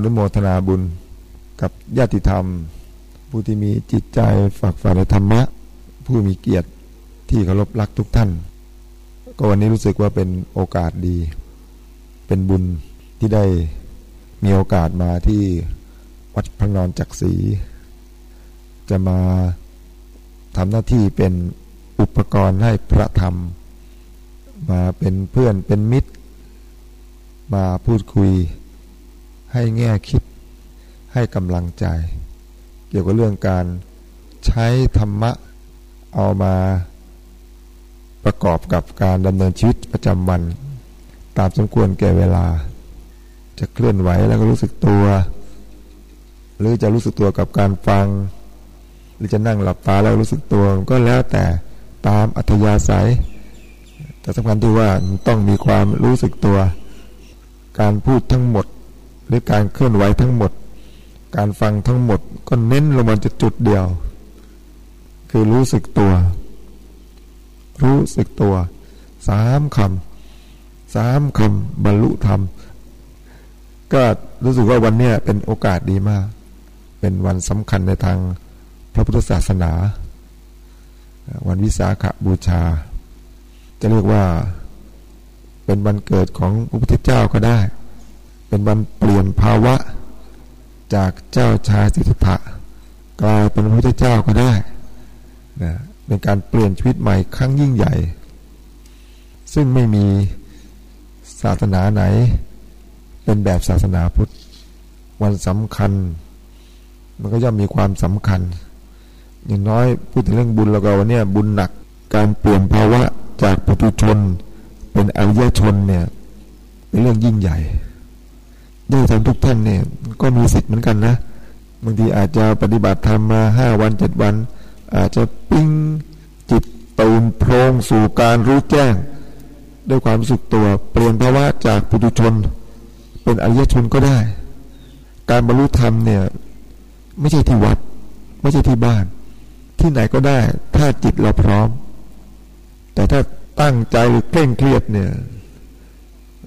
ออนุโมทนาบุญกับญาติธรรม ผู้ที่มีจิตใจฝักใฝ่ในธรรมะ ผู้มีเกียรติที่เคารพรักทุกท่าน ก็วันนี้รู้สึกว่าเป็นโอกาสดี เป็นบุญที่ได้มีโอกาสมาที่วัดพระนอนจักรีจะมาทำหน้าที่เป็นอุปกรณ์ให้พระธรรม มาเป็นเพื่อนเป็นมิตร มาพูดคุย ให้แง่คิด ให้กำลังใจ เกี่ยวกับเรื่องการใช้ธรรมะเอามาประกอบกับการดำเนินชีวิตประจำวัน ตามสมควรแก่เวลา จะเคลื่อนไหวแล้วก็รู้สึกตัว หรือจะรู้สึกตัวกับการฟัง หรือจะนั่งหลับตาแล้วรู้สึกตัวก็แล้วแต่ตามอัธยาศัย แต่สำคัญที่ว่าต้องมีความรู้สึกตัว การพูดทั้งหมด หรือการเคลื่อนไหวทั้งหมด การฟังทั้งหมดก็เน้นลงมาจะจุดเดียว คือรู้สึกตัว รู้สึกตัวสามคำสามคำบรรลุธรรม ก็รู้สึกว่าวันนี้เป็นโอกาสดีมาก เป็นวันสำคัญในทางพระพุทธศาสนา วันวิสาขบูชา จะเรียกว่าเป็นวันเกิดของพระพุทธเจ้าก็ได้ เป็นวันเปลี่ยนภาวะ จากเจ้าชายสิทธัตถะกลายเป็นพระพุทธเจ้าก็ได้นะเป็นการเปลี่ยนชีวิตใหม่ครั้งยิ่งใหญ่ ซึ่งไม่มีศาสนาไหน เป็นแบบศาสนาพุทธ วันสำคัญ มันก็ย่อมมีความสำคัญ อย่างน้อยพูดถึงเรื่องบุญแล้วก็วันนี้บุญหนักการเปลี่ยนภาวะจากปุถุชน เป็นอริยชนเนี่ยเป็นเรื่องยิ่งใหญ่ ด้วยทำทุกท่านเนี่ยก็มีสิทธิ์เหมือนกันนะบางทีอาจจะปฏิบัติธรรมมาห้าวันเจ็ดวัน อาจจะปิ้งจิตตูนโพรงสู่การรู้แจ้ง ด้วยความสุขตัวเปลี่ยนภาวะจากปุถุชน เป็นอริยชนก็ได้ การบรรลุธรรมเนี่ยไม่ใช่ที่วัด ไม่ใช่ที่บ้าน ที่ไหนก็ได้ ถ้าจิตเราพร้อม แต่ถ้าตั้งใจหรือเคร่งเครียดเนี่ย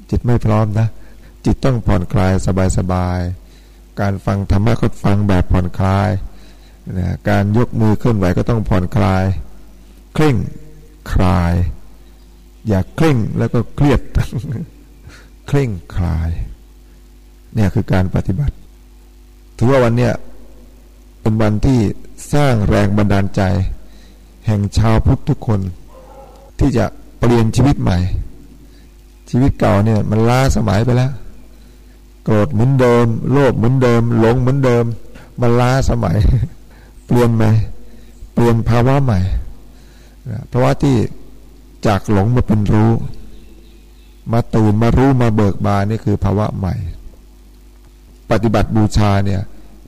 จิตไม่พร้อมนะ จิตต้องผ่อนคลายสบายๆ การฟังธรรมะก็ฟังแบบผ่อนคลายนะการยกมือเคลื่อนไหวก็ต้องผ่อนคลาย เคร่งคลาย อย่าเคร่งแล้วก็เครียด เคร่งคลาย เนี่ยคือการปฏิบัติ ถือว่าวันเนี้ยเป็นวันที่สร้างแรงบันดาลใจ แห่งชาวพุทธทุกคน ที่จะเปลี่ยนชีวิตใหม่ ชีวิตเก่าเนี่ยมันล้าสมัยไปแล้ว โกรธเหมือนเดิม โลภเหมือนเดิม หลงเหมือนเดิม มันล้าสมัย เปลี่ยนใหม่ เปลี่ยนภาวะใหม่เพราะว่าที่จากหลงมาเป็นรู้ มาตื่นมารู้มาเบิกบานนี่คือภาวะใหม่ ปฏิบัติบูชาเนี่ย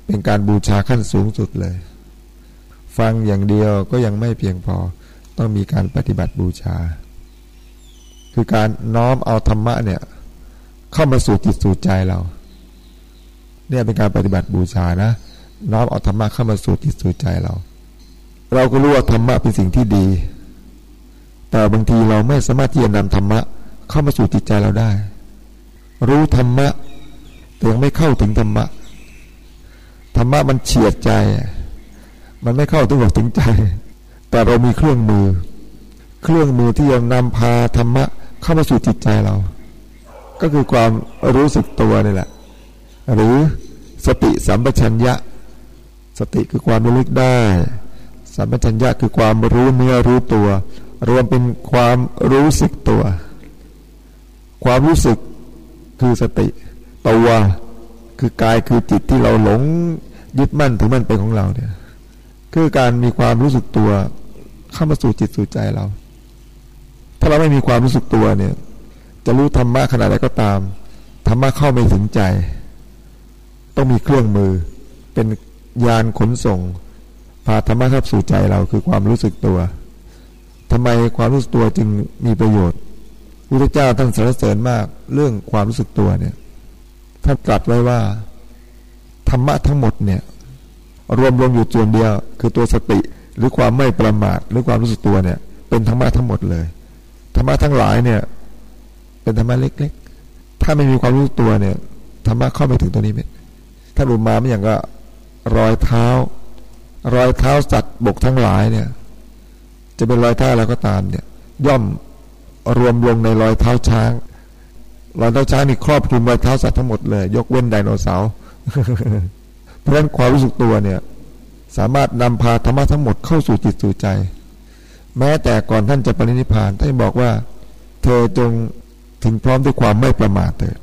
เป็นการบูชาขั้นสูงสุดเลย ฟังอย่างเดียวก็ยังไม่เพียงพอ ต้องมีการปฏิบัติบูชา คือการน้อมเอาธรรมะเนี่ย เข้ามาสู่จิตสู่ใจเรา เนี่ยเป็นการปฏิบัติบูชานะน้อมเอาธรรมะเข้ามาสู่จิตสู่ใจเรา เราก็รู้ว่าธรรมะเป็นสิ่งที่ดี แต่บางทีเราไม่สามารถที่จะนำธรรมะเข้ามาสู่จิตใจเราได้ รู้ธรรมะแต่ยังไม่เข้าถึงธรรมะธรรมะมันเฉียดใจ มันไม่เข้าถึงหัวถึงใจ แต่เรามีเครื่องมือ เครื่องมือที่จะนำพาธรรมะเข้ามาสู่จิตใจเรา ก็คือความรู้สึกตัวนี่แหละ หรือสติสัมปชัญญะ สติคือความระลึกได้ สัมปชัญญะคือความรู้เนื้อรู้ตัว รวมเป็นความรู้สึกตัว ความรู้สึกคือสติตัวคือกายคือจิตที่เราหลงยึดมั่นถือมั่นเป็นของเราเนี่ยคือการมีความรู้สึกตัวเข้ามาสู่จิตสู่ใจเรา ถ้าเราไม่มีความรู้สึกตัวเนี่ย จะรู้ธรรมะขนาดไหนก็ตาม ธรรมะเข้าไม่ถึงใจ ต้องมีเครื่องมือ เป็นยานขนส่ง พาธรรมะเข้าสู่ใจเราคือความรู้สึกตัวทำไมความรู้สึกตัวจึงมีประโยชน์พระเจ้าท่านสรรเสริญมากเรื่องความรู้สึกตัวเนี่ยท่านตรัสไว้ว่า ธรรมะทั้งหมดเนี่ย รวมรวมอยู่ส่วนเดียว คือตัวสติ หรือความไม่ประมาทหรือความรู้สึกตัวเนี่ย เป็นธรรมะทั้งหมดเลยธรรมะทั้งหลายเนี่ย เป็นธรรมะเล็ก ๆ ถ้าไม่มีความรู้ตัวเนี่ยธรรมะเข้าไปถึงตัวนี้ไหมถ้ารุมาไม่อย่างก็รอยเท้า รอยเท้าสัตว์บกทั้งหลายเนี่ย จะเป็นรอยเท้าอะไรก็ตามเนี่ย ย่อมรวมลงในรอยเท้าช้างรอยเท้าช้างนี่ครอบคลุมรอยเท้าสัตว์ทั้งหมดเลย ยกเว้นไดโนเสาร์เพราะฉะนั้นความรู้สึกตัวเนี่ย สามารถนำพาธรรมะทั้งหมดเข้าสู่จิตสู่ใจ แม้แต่ก่อนท่านจะปรินิพานท่านบอกว่า เธอจง ถึงพร้อมด้วยความไม่ประมาทเถิด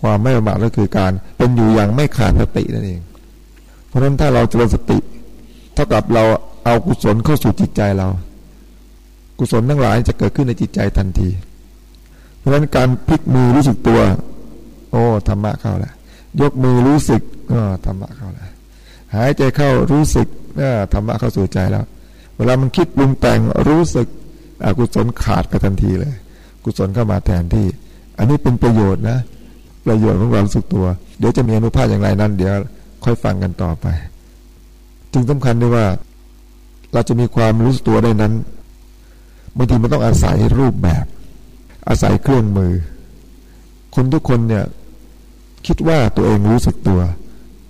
ความไม่ประมาทก็คือการเป็นอยู่อย่างไม่ขาดสตินั่นเอง เพราะฉะนั้นถ้าเราเจริญสติเท่ากับเราเอากุศลเข้าสู่จิตใจเรา กุศลทั้งหลายจะเกิดขึ้นในจิตใจทันที เพราะฉะนั้นการพลิกมือรู้สึกตัว โอ้ธรรมะเข้าแล้วยกมือรู้สึกก็ธรรมะเข้าแล้วหายใจเข้ารู้สึกก็ธรรมะเข้าสู่ใจแล้ว เวลามันคิดปรุงแต่งรู้สึกอกุศลขาดกันทันทีเลย กุศลเข้ามาแทนที่ อันนี้เป็นประโยชน์นะ ประโยชน์ของความรู้สึกตัว เดี๋ยวจะมีอนุภาพอย่างไรนั้น เดี๋ยวค่อยฟังกันต่อไป จึงสำคัญด้วยว่า เราจะมีความรู้สึกตัวได้นั้นบางทีมันต้องอาศัยรูปแบบ อาศัยเครื่องมือ คนทุกคนเนี่ย คิดว่าตัวเองรู้สึกตัว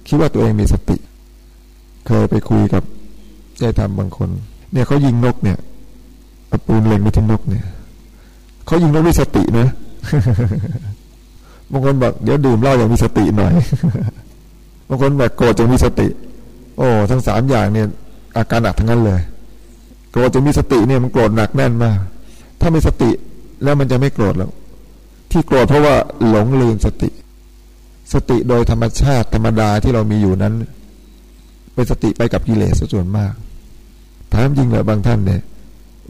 คิดว่าตัวเองมีสติ เคยไปคุยกับยายทำบางคน เนี่ยเขายิงนกเนี่ยปืนเล็งไปที่นกเนี่ย เขายิงนกด้วยสตินะบางคนบอกเดี๋ยวดื่มเหล้าอย่างมีสติหน่อยบางคนแบบโกรธจงมีสติ โอ้ทั้งสามอย่างเนี่ย อาการหนักทั้งนั้นเลย โกรธจงมีสติเนี่ยมันโกรธหนักแน่นมาก ถ้ามีสติแล้วมันจะไม่โกรธหรอกที่โกรธเพราะว่าหลงลืมสติ สติโดยธรรมชาติธรรมดาที่เรามีอยู่นั้น เป็นสติไปกับกิเลสส่วนมากถามจริงเลยบางท่านเนี่ย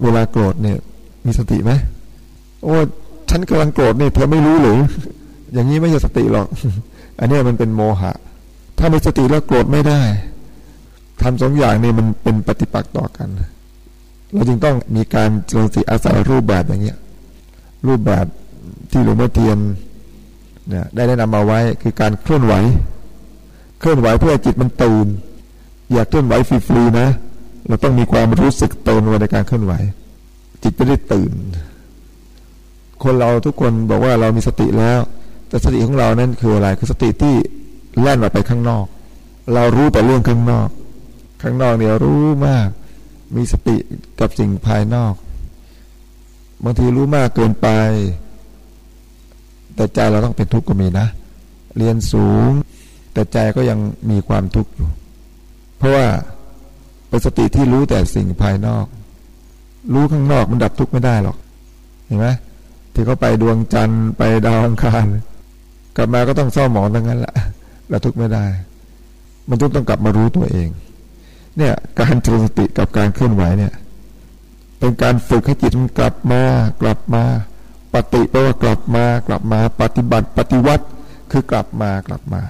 เวลาโกรธเนี่ย มีสติไหม โอ้ฉันกำลังโกรธนี่เธอไม่รู้หรือ อย่างนี้ไม่ใช่สติหรอก อันนี้มันเป็นโมหะ ถ้ามีสติแล้วโกรธไม่ได้ทำสองอย่างนี้มันเป็นปฏิปักษ์ต่อกัน เราจึงต้องมีการเจริญสติอาศัยรูปแบบอย่างเงี้ย รูปแบบที่หลวงพ่อเทียนเนี่ยได้แนะนำมาไว้คือการเคลื่อนไหว เคลื่อนไหวเพื่อจิตมันตื่น อย่าเคลื่อนไหวฟรีๆนะ เราต้องมีความรู้สึกตื่นในการเคลื่อนไหว จิตจะได้ตื่น คนเราทุกคนบอกว่าเรามีสติแล้ว แต่สติของเรานั้นคืออะไร คือสติที่แล่นออกไปข้างนอก เรารู้แต่เรื่องข้างนอก ข้างนอกเนี่ยรู้มาก มีสติกับสิ่งภายนอก บางทีรู้มากเกินไป แต่ใจเราต้องเป็นทุกข์ก็มีนะ เรียนสูง แต่ใจก็ยังมีความทุกข์อยู่ เพราะว่าเป็นสติที่รู้แต่สิ่งภายนอก รู้ข้างนอกมันดับทุกข์ไม่ได้หรอก เห็นไหม ที่เขาไปดวงจันทร์ไปดาวอังคารกลับมาก็ต้องเศร้าหมองทั้งนั้นแหละเราทุกไม่ได้ มันทุกต้องกลับมารู้ตัวเอง เนี่ยการเจริญสติกับการเคลื่อนไหวเนี่ย เป็นการฝึกให้จิตมันกลับมากลับมา ปฏิแปลว่ากลับมากลับมาปฏิบัติปฏิวัติคือกลับมากลับมา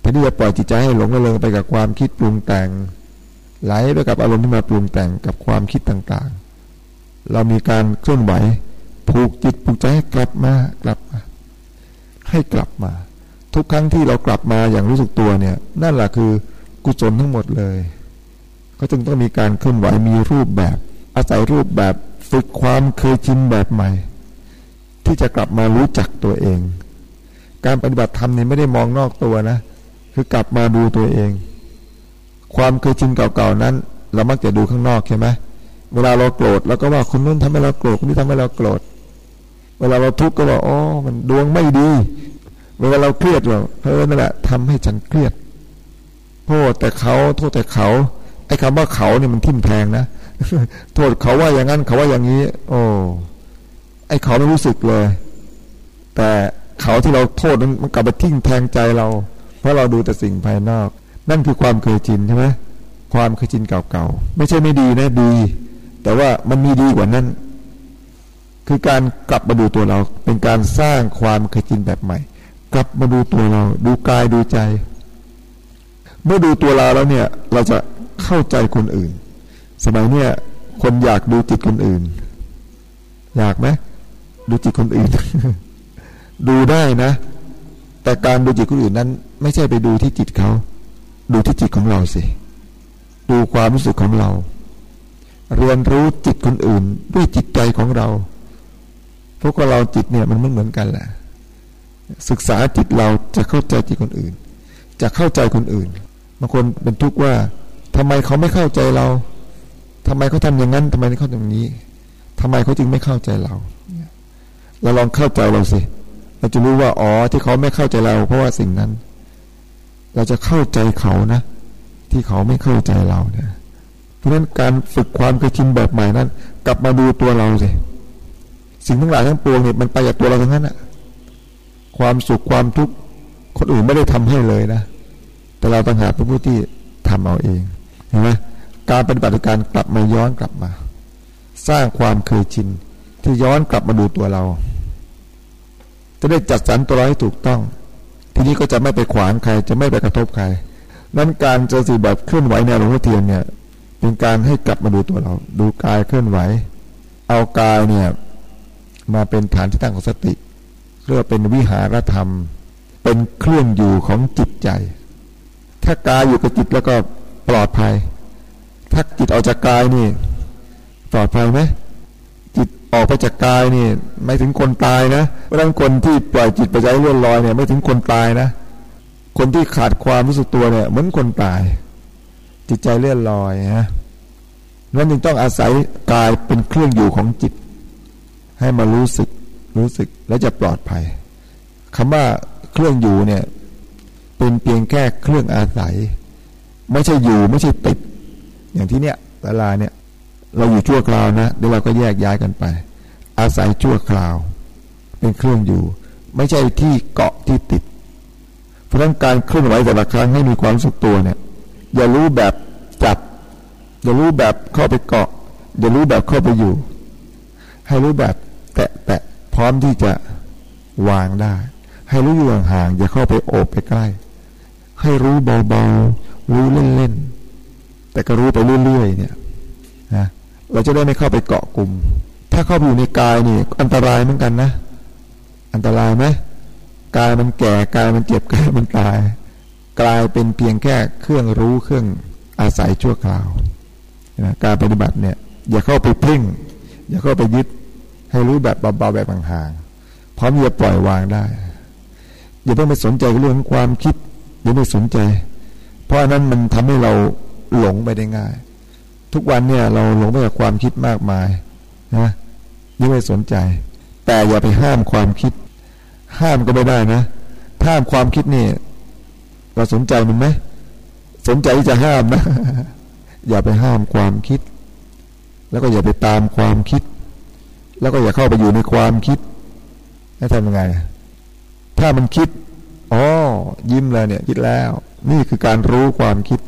แทนที่จะปล่อยจิตใจให้หลงระเริงไปกับความคิดปรุงแต่ง ไหลไปกับอารมณ์ที่มาปรุงแต่งกับความคิดต่างๆ เรามีการเคลื่อนไหว ผูกจิตผูกใจให้กลับมากลับมา ให้กลับมา ทุกครั้งที่เรากลับมาอย่างรู้สึกตัวเนี่ย นั่นแหละคือกุศลทั้งหมดเลย ก็จึงต้องมีการเคลื่อนไหวมีรูปแบบ อาศัยรูปแบบฝึกความเคยชินแบบใหม่ ที่จะกลับมารู้จักตัวเอง การปฏิบัติธรรมนี่ไม่ได้มองนอกตัวนะ คือกลับมาดูตัวเอง ความเคยชินเก่าๆนั้น เรามักจะดูข้างนอกใช่ไหมเวลาเราโกรธเราก็ว่าคนนู้นทำให้เราโกรธคนนี้ทำให้เราโกรธ เวลาเราทุกข์ก็ว่าอ๋อมันดวงไม่ดี เวลาเราเครียดเราเออนั่นแหละทำให้ฉันเครียดโทษแต่เขาโทษแต่เขาไอ้คำว่าเขาเนี่ยมันทิ่มแทงนะโทษเขาว่าอย่างนั้นเขาว่าอย่างนี้ โอ้ไอ้เขาไม่รู้สึกเลย แต่เขาที่เราโทษนั้นมันกลับไปทิ่มแทงใจเรา เพราะเราดูแต่สิ่งภายนอก นั่นคือความเคยชินใช่ไหมความเคยชินเก่าๆไม่ใช่ไม่ดีนะดี แต่ว่ามันมีดีกว่านั้น คือการกลับมาดูตัวเรา เป็นการสร้างความเคยชินแบบใหม่ กลับมาดูตัวเรา ดูกายดูใจ เมื่อดูตัวเราแล้วเนี่ย เราจะเข้าใจคนอื่น สมัยเนี่ยคนอยากดูจิตคนอื่น อยากไหมดูจิตคนอื่น ดูได้นะ แต่การดูจิตคนอื่นนั้น ไม่ใช่ไปดูที่จิตเขา ดูที่จิตของเราสิ ดูความรู้สึกของเรา เรียนรู้จิตคนอื่น ด้วยจิตใจของเรา ราะว่าเราจิตเนี่ยมันไม่เหมือนกันแหละ ศึกษาจิตเราจะเข้าใจจิตคนอื่น จะเข้าใจคนอื่นบางคนเป็นทุกข์ว่าทำไมเขาไม่เข้าใจเราทำไมเขาทำอย่างนั้นทำไมเขาทำอย่างนี้ทำไมเขาจึงไม่เข้าใจเราเราลองเข้าใจเราสิเราจะรู้ว่าอ๋อที่เขาไม่เข้าใจเรา เพราะว่าสิ่งนั้น เราจะเข้าใจเขานะ ที่เขาไม่เข้าใจเราเนี่ยเพราะฉะนั้นการฝึกความเคยชินแบบใหม่นั้น กลับมาดูตัวเราสิ สิ่งทั้งหลายทั้งปวงเนี่ยมันไปจากตัวเราทั้งนั้นอะความสุขความทุกข์คนอื่นไม่ได้ทำให้เลยนะ แต่เราต่างหากเป็นผู้ที่ทำเอาเองเห็นไหมการปฏิบัติการกลับมาย้อนกลับมา สร้างความเคยชินที่ย้อนกลับมาดูตัวเรา จะได้จัดสรรตัวเราให้ถูกต้อง ทีนี้ก็จะไม่ไปขวางใคร จะไม่ไปกระทบใครนั้นการเจอสีแบบเคลื่อนไหวในหลวงพ่อเทียนเนี่ย เป็นการให้กลับมาดูตัวเรา ดูกายเคลื่อนไหว เอากายเนี่ย มาเป็นฐานที่ตั้งของสติเรียกว่าเป็นวิหารธรรม เป็นเครื่องอยู่ของจิตใจ ถ้ากายอยู่กับจิตแล้วก็ปลอดภัย ถ้าจิตออกจากกายนี่ปลอดภัยไหมจิตออกไปจากกายนี่ไม่ถึงคนตายนะเพราะคนที่ปล่อยจิตไปใจเลื่อนลอยเนี่ย ไม่ถึงคนตายนะ คนที่ขาดความรู้สึกตัวเนี่ยเหมือนคนตาย จิตใจเลื่อนลอยนะนั้นจึงต้องอาศัยกายเป็นเครื่องอยู่ของจิต ให้มารู้สึกรู้สึกและจะปลอดภัยคำว่าเครื่องอยู่เนี่ย เป็นเพียงแค่เครื่องอาศัย ไม่ใช่อยู่ไม่ใช่ติด อย่างที่เนี้ยเวลาเนี่ย เราอยู่ชั่วคราวนะเดี๋ยวเราก็แยกย้ายกันไป อาศัยชั่วคราว เป็นเครื่องอยู่ ไม่ใช่ที่เกาะที่ติด เพราะนั้นการเคลื่อนไหวแต่ละครั้งให้มีความสุขตัวเนี่ย อย่ารู้แบบจับ อย่ารู้แบบเข้าไปเกาะ อย่ารู้แบบเข้าไปอยู่ ให้รู้แบบ แตะแตะพร้อมที่จะวางได้ ให้รู้อยู่ห่างๆอย่าเข้าไปโอบไปใกล้ ให้รู้เบาๆ รู้เล่นๆ แต่ก็รู้ไปเรื่อยๆเนี่ยนะเราจะได้ไม่เข้าไปเกาะกลุ่ม ถ้าเข้าไปอยู่ในกายนี่อันตรายเหมือนกันนะ อันตรายไหมกายมันแก่กายมันเจ็บกายมันตาย กลายเป็นเพียงแค่เครื่องรู้เครื่องอาศัยชั่วคราวนะการปฏิบัติเนี่ย อย่าเข้าไปพึ่งอย่าเข้าไปยึด ให้รู้แบบเบาๆแบบห่างๆพร้อมจะปล่อยวางได้อย่าเพิ่งไปสนใจเรื่องความคิดอย่าไปสนใจ เพราะนั้นมันทำให้เราหลงไปได้ง่าย ทุกวันเนี่ยเราหลงไปกับความคิดมากมายนะยิ่งไม่สนใจ แต่อย่าไปห้ามความคิด ห้ามก็ไม่ได้นะห้ามความคิดนี่เราสนใจมันไหมสนใจที่จะห้ามนะ อย่าไปห้ามความคิด แล้วก็อย่าไปตามความคิด แล้วก็อย่าเข้าไปอยู่ในความคิดให้ทำยังไง ถ้ามันคิดอ๋อยิ้มแล้วเนี่ย คิดแล้ว นี่คือการรู้ความคิด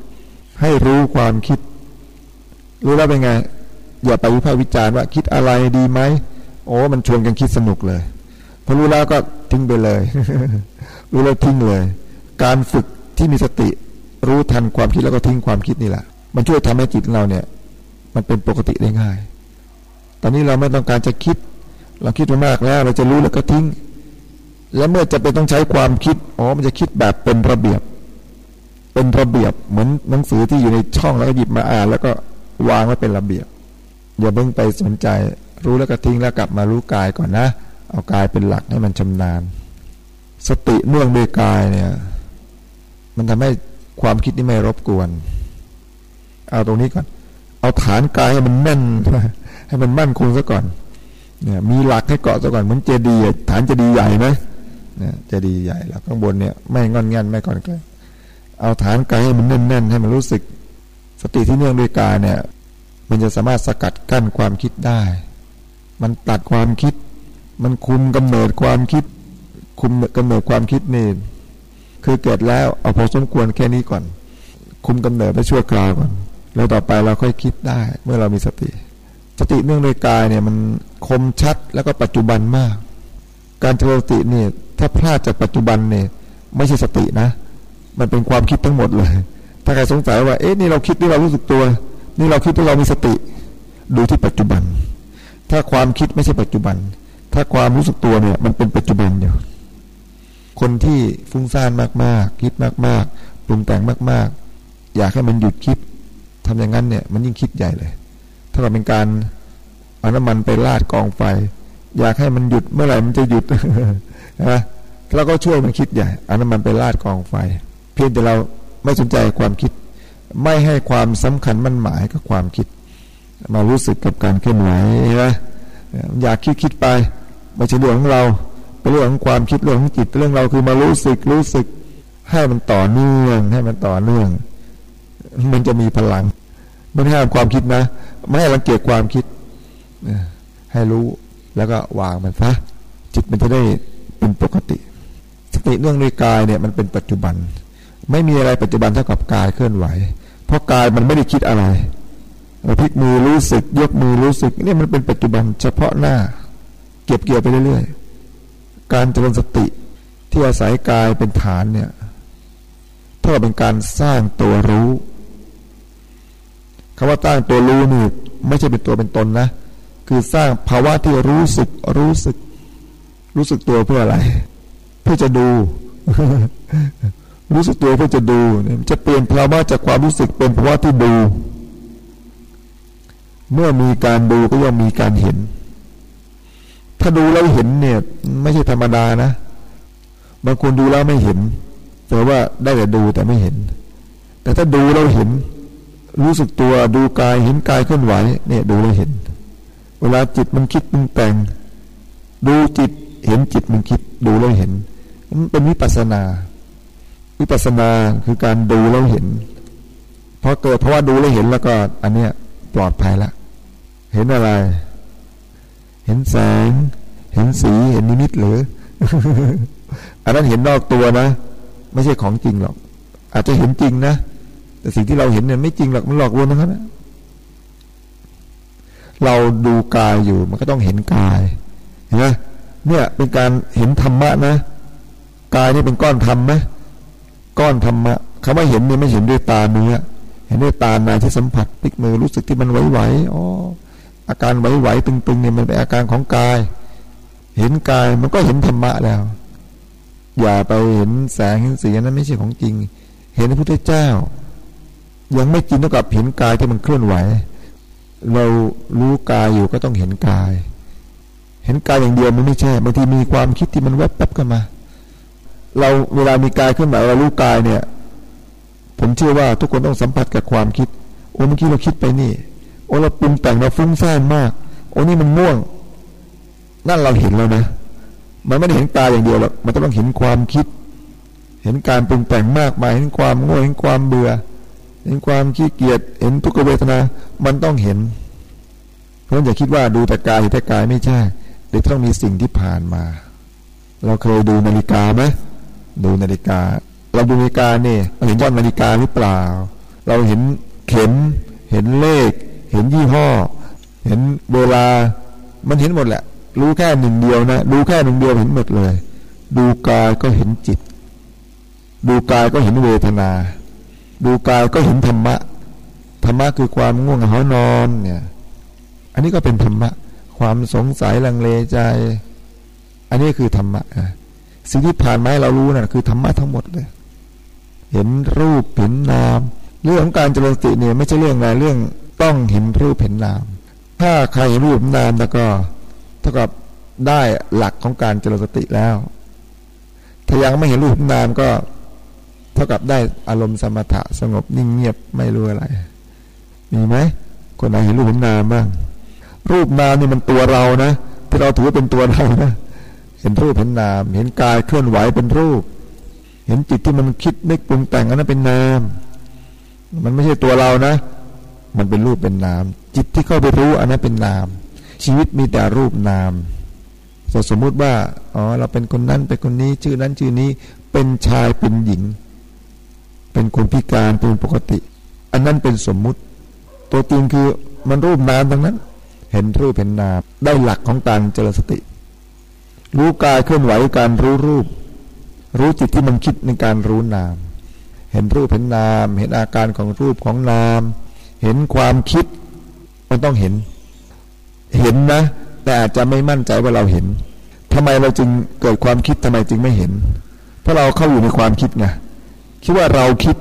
ให้รู้ความคิด รู้แล้วเป็นไง อย่าไปวิพากษ์วิจารณ์ว่า คิดอะไรดีไหมโอ้มันชวนกันคิดสนุกเลยพอรู้แล้วก็ทิ้งไปเลย รู้แล้วทิ้งเลย การฝึกที่มีสติ รู้ทันความคิดแล้วก็ทิ้งความคิดนี่แหละ มันช่วยทำให้จิตเราเนี่ย มันเป็นปกติได้ง่าย ตอนนี้เราไม่ต้องการจะคิด เราคิดมามากแล้ว เราจะรู้แล้วก็ทิ้ง แล้วเมื่อจะเป็นต้องใช้ความคิดอ๋อมันจะคิดแบบเป็นระเบียบ เป็นระเบียบเหมือนหนังสือที่อยู่ในช่องแล้วก็หยิบมาอ่าน แล้วก็วางไว้เป็นระเบียบอย่าเพิ่งไปสนใจ รู้แล้วก็ทิ้งแล้วกลับมารู้กายก่อนนะ เอากายเป็นหลักให้มันชำนาญ สติเนื่องด้วยกายเนี่ย มันทำให้ความคิดนี่ไม่รบกวน เอาตรงนี้ก่อน เอาฐานกายให้มันแน่น ให้มันมั่นคงซะก่อนเนี่ยมีหลักให้เกาะซะก่อนเหมือนเจดีย์ฐานเจดีย์ใหญ่ไหมเนี่ยเจดีย์ใหญ่แล้วข้างบนเนี่ยไม่งอนงันไม่ก่อนเกินเอาฐานกายให้มันแน่นๆให้มันรู้สึก สติที่เนื่องด้วยกายเนี่ย มันจะสามารถสกัดกั้นความคิดได้ มันตัดความคิด มันคุมกำเนิดความคิด คุมกำเนิดความคิดนี่คือเกิดแล้วเอาพอสมควรแค่นี้ก่อน คุมกำเนิดไปชั่วคราวก่อน แล้วต่อไปเราค่อยคิดได้ เมื่อเรามีสติ สติเนื่องด้วยกายเนี่ยมันคมชัดแล้วก็ปัจจุบันมาก การเจริญสติเนี่ยถ้าพลาดจากปัจจุบันเนี่ยไม่ใช่สตินะ มันเป็นความคิดทั้งหมดเลย ถ้าใครสงสัยว่าเอ๊ะนี่เราคิดนี่เรารู้สึกตัว นี่เราคิดว่าเรามีสติ ดูที่ปัจจุบัน ถ้าความคิดไม่ใช่ปัจจุบัน ถ้าความรู้สึกตัวเนี่ยมันเป็นปัจจุบันอยู่คนที่ฟุ้งซ่านมากๆ คิดมากๆปรุงแต่งมาก ๆ อยากให้มันหยุดคิดทำอย่างนั้นเนี่ย มันยิ่งคิดใหญ่เลยาเราเป็นการเอาน้ำมันไปราดกองไฟ อยากให้มันหยุดเมื่อไหร่มันจะหยุดนะเราก็ช่วยมันคิดใหญ่อันนั้นมันเป็นลาดกองไฟ เพียงแต่เราไม่สนใจความคิด ไม่ให้ความสำคัญมั่นหมายกับความคิด มารู้สึกกับการเคลื่อนไหวนะอยากคิดคิดไปไม่ใช่เรื่องของเราเป็นเรื่องของความคิดเรื่องของจิตเรื่องเราคือมารู้สึกรู้สึกให้มันต่อเนื่องให้มันต่อเนื่อง มันจะมีพลังไม่ห้ามความคิดนะ ไม่ให้รังเกียจความคิดให้รู้แล้วก็วางมันซะจิตมันจะได้เป็นปกติ สติเรื่องในกายเนี่ยมันเป็นปัจจุบัน ไม่มีอะไรปัจจุบันเท่ากับกายเคลื่อนไหว เพราะกายมันไม่ได้คิดอะไรเราพลิกมือรู้สึก ยกมือรู้สึกนี่มันเป็นปัจจุบันเฉพาะหน้า เก็บเกี่ยวไปเรื่อยๆการเจริญสติที่อาศัยกายเป็นฐานเนี่ยเท่ากับเป็นการสร้างตัวรู้ คำว่าตั้างตัวรู้นี่ไม่ใช่เป็นตัวเป็นตนนะ คือสร้างภาวะที่รู้สึกรู้สึก รู้สึกตัวเพื่ออะไร เพื่อจะดู รู้สึกตัวเพื่อจะดูจะเปลี่ยนภาวะจากความรู้สึกเป็นภาวะที่ดู เมื่อมีการดูก็ย่อมมีการเห็น ถ้าดูแล้วเห็นเนี่ย ไม่ใช่ธรรมดานะบางคนดูแล้วไม่เห็นแต่ว่าได้แต่ดูแต่ไม่เห็น แต่ถ้าดูแล้วเห็น รู้สึกตัวดูกายเห็นกายเคลื่อนไหวเนี่ยดูแล้วเห็น เวลาจิตมันคิดมันแต่ง ดูจิตเห็นจิตมันคิดดูแล้วเห็น มันเป็นวิปัสนา วิปัสนาคือการดูแล้วเห็นพอเกิดเพราะว่าดูแล้วเห็นแล้วก็ อันเนี้ยปลอดภัยละ เห็นอะไร เห็นแสง เห็นสีเห็นนิมิตหรือ อันนั้นเห็นนอกตัวนะ ไม่ใช่ของจริงหรอก อาจจะเห็นจริงนะ แต่สิ่งที่เราเห็นเนี่ยไม่จริงหรอกมันหลอกลวงทั้งนั้นเราดูกายอยู่มันก็ต้องเห็นกายเห็นไหมเนี่ยเป็นการเห็นธรรมะนะ กายนี่เป็นก้อนธรรมไหมก้อนธรรมะคำว่าเห็นเนี่ยไม่เห็นด้วยตาเนื้อเห็นด้วยตาในที่สัมผัสพลิกมือรู้สึกที่มันไหวๆอ๋ออาการไหวๆตึงๆเนี่ยมันเป็นอาการของกาย เห็นกายมันก็เห็นธรรมะแล้ว อย่าไปเห็นแสงเห็นสีนั้นไม่ใช่ของจริง เห็นพระพุทธเจ้า ยังไม่จริงเท่ากับเห็นกายที่มันเคลื่อนไหว เรารู้กายอยู่ก็ต้องเห็นกาย เห็นกายอย่างเดียวมันไม่ใช่บางทีมีความคิดที่มันแวบแป๊บกันมา เราเวลามีกายเคลื่อนไหวเรารู้กายเนี่ย ผมเชื่อว่าทุกคนต้องสัมผัสกับความคิด โอ้เมื่อกี้เราคิดไปนี่ โอ้เราปรุงแต่งเราฟุ้งซ่านมาก โอ้นี่มันง่วง นั่นเราเห็นแล้วนะ มันไม่ได้เห็นกาอย่างเดียวหรอกมันต้องเห็นความคิด เห็นการปรุงแต่งมากมายเห็นความง่วงเห็นความเบื่อ เห็นความขี้เกียจเห็นทุกขเวทนา มันต้องเห็น เพราะอย่าคิดว่าดูแต่กายแต่กายไม่ใช่เดี๋ยวต้องมีสิ่งที่ผ่านมา เราเคยดูนาฬิกาไหมดูนาฬิกา เราดูนาฬิกาเนี่ยเราเห็นยอดนาฬิกาหรือเปล่า เราเห็นเข็ม เห็นเลข เห็นยี่ห้อ เห็นเวลา มันเห็นหมดแหละ รู้แค่หนึ่งเดียวนะดูแค่หนึ่งเดียวเห็นหมดเลย ดูกายก็เห็นจิต ดูกายก็เห็นเวทนา ดูกายก็เห็นธรรมะ ธรรมะคือความง่วงเหานอนเนี่ย อันนี้ก็เป็นธรรมะ ความสงสัยลังเลใจ อันนี้คือธรรมะสิ่งที่ผ่านมาให้เรารู้นะ่ะคือธรรมะทั้งหมดเลย เห็นรูปเห็นนาม เรื่องของการเจริญสติเนี่ยไม่ใช่เรื่องอะไรเรื่องต้องเห็นรูปเห็นนาม ถ้าใครรูปนามแล้วก็เท่ากับได้หลักของการเจริญสติแล้ว ถ้ายังไม่เห็นรูปนามก็ ท่ากับได้อารมณ์สมถะสงบนิ่งเงียบไม่รู้อะไร มีไหมคนไหนเห็นรูปนนามบ้างรูปนามนี่มันตัวเรานะที่เราถือเป็นตัวเรานะเห็นรูปเห็นนาม เห็นกายเคลื่อนไหวเป็นรูป เห็นจิตที่มันคิดนึกปรุงแต่งอันนั้นเป็นนาม มันไม่ใช่ตัวเรานะ มันเป็นรูปเป็นนาม จิตที่เข้าไปรู้อันนั้นเป็นนาม ชีวิตมีแต่รูปนามสมมุติว่าอ๋อเราเป็นคนนั้นเป็นคนนี้ ชื่อนั้นชื่อนี้เป็นชายเป็นหญิง เป็นคนพิการเป็นปกติ อันนั้นเป็นสมมุติ ตัวจริงคือมันรูปนามทั้งนั้น เห็นรูปเห็นนามได้หลักของการเจริญสติ รู้กายเคลื่อนไหวการรู้รูป รู้จิตที่มันคิดในการรู้นาม เห็นรูปเห็นนาม เห็นอาการของรูปของนาม เห็นความคิดมันต้องเห็น เห็นนะ แต่อาจจะไม่มั่นใจว่าเราเห็นทำไมเราจึงเกิดความคิดทำไมจึงไม่เห็น เพราะเราเข้าอยู่ในความคิดไง คิดว่าเราคิด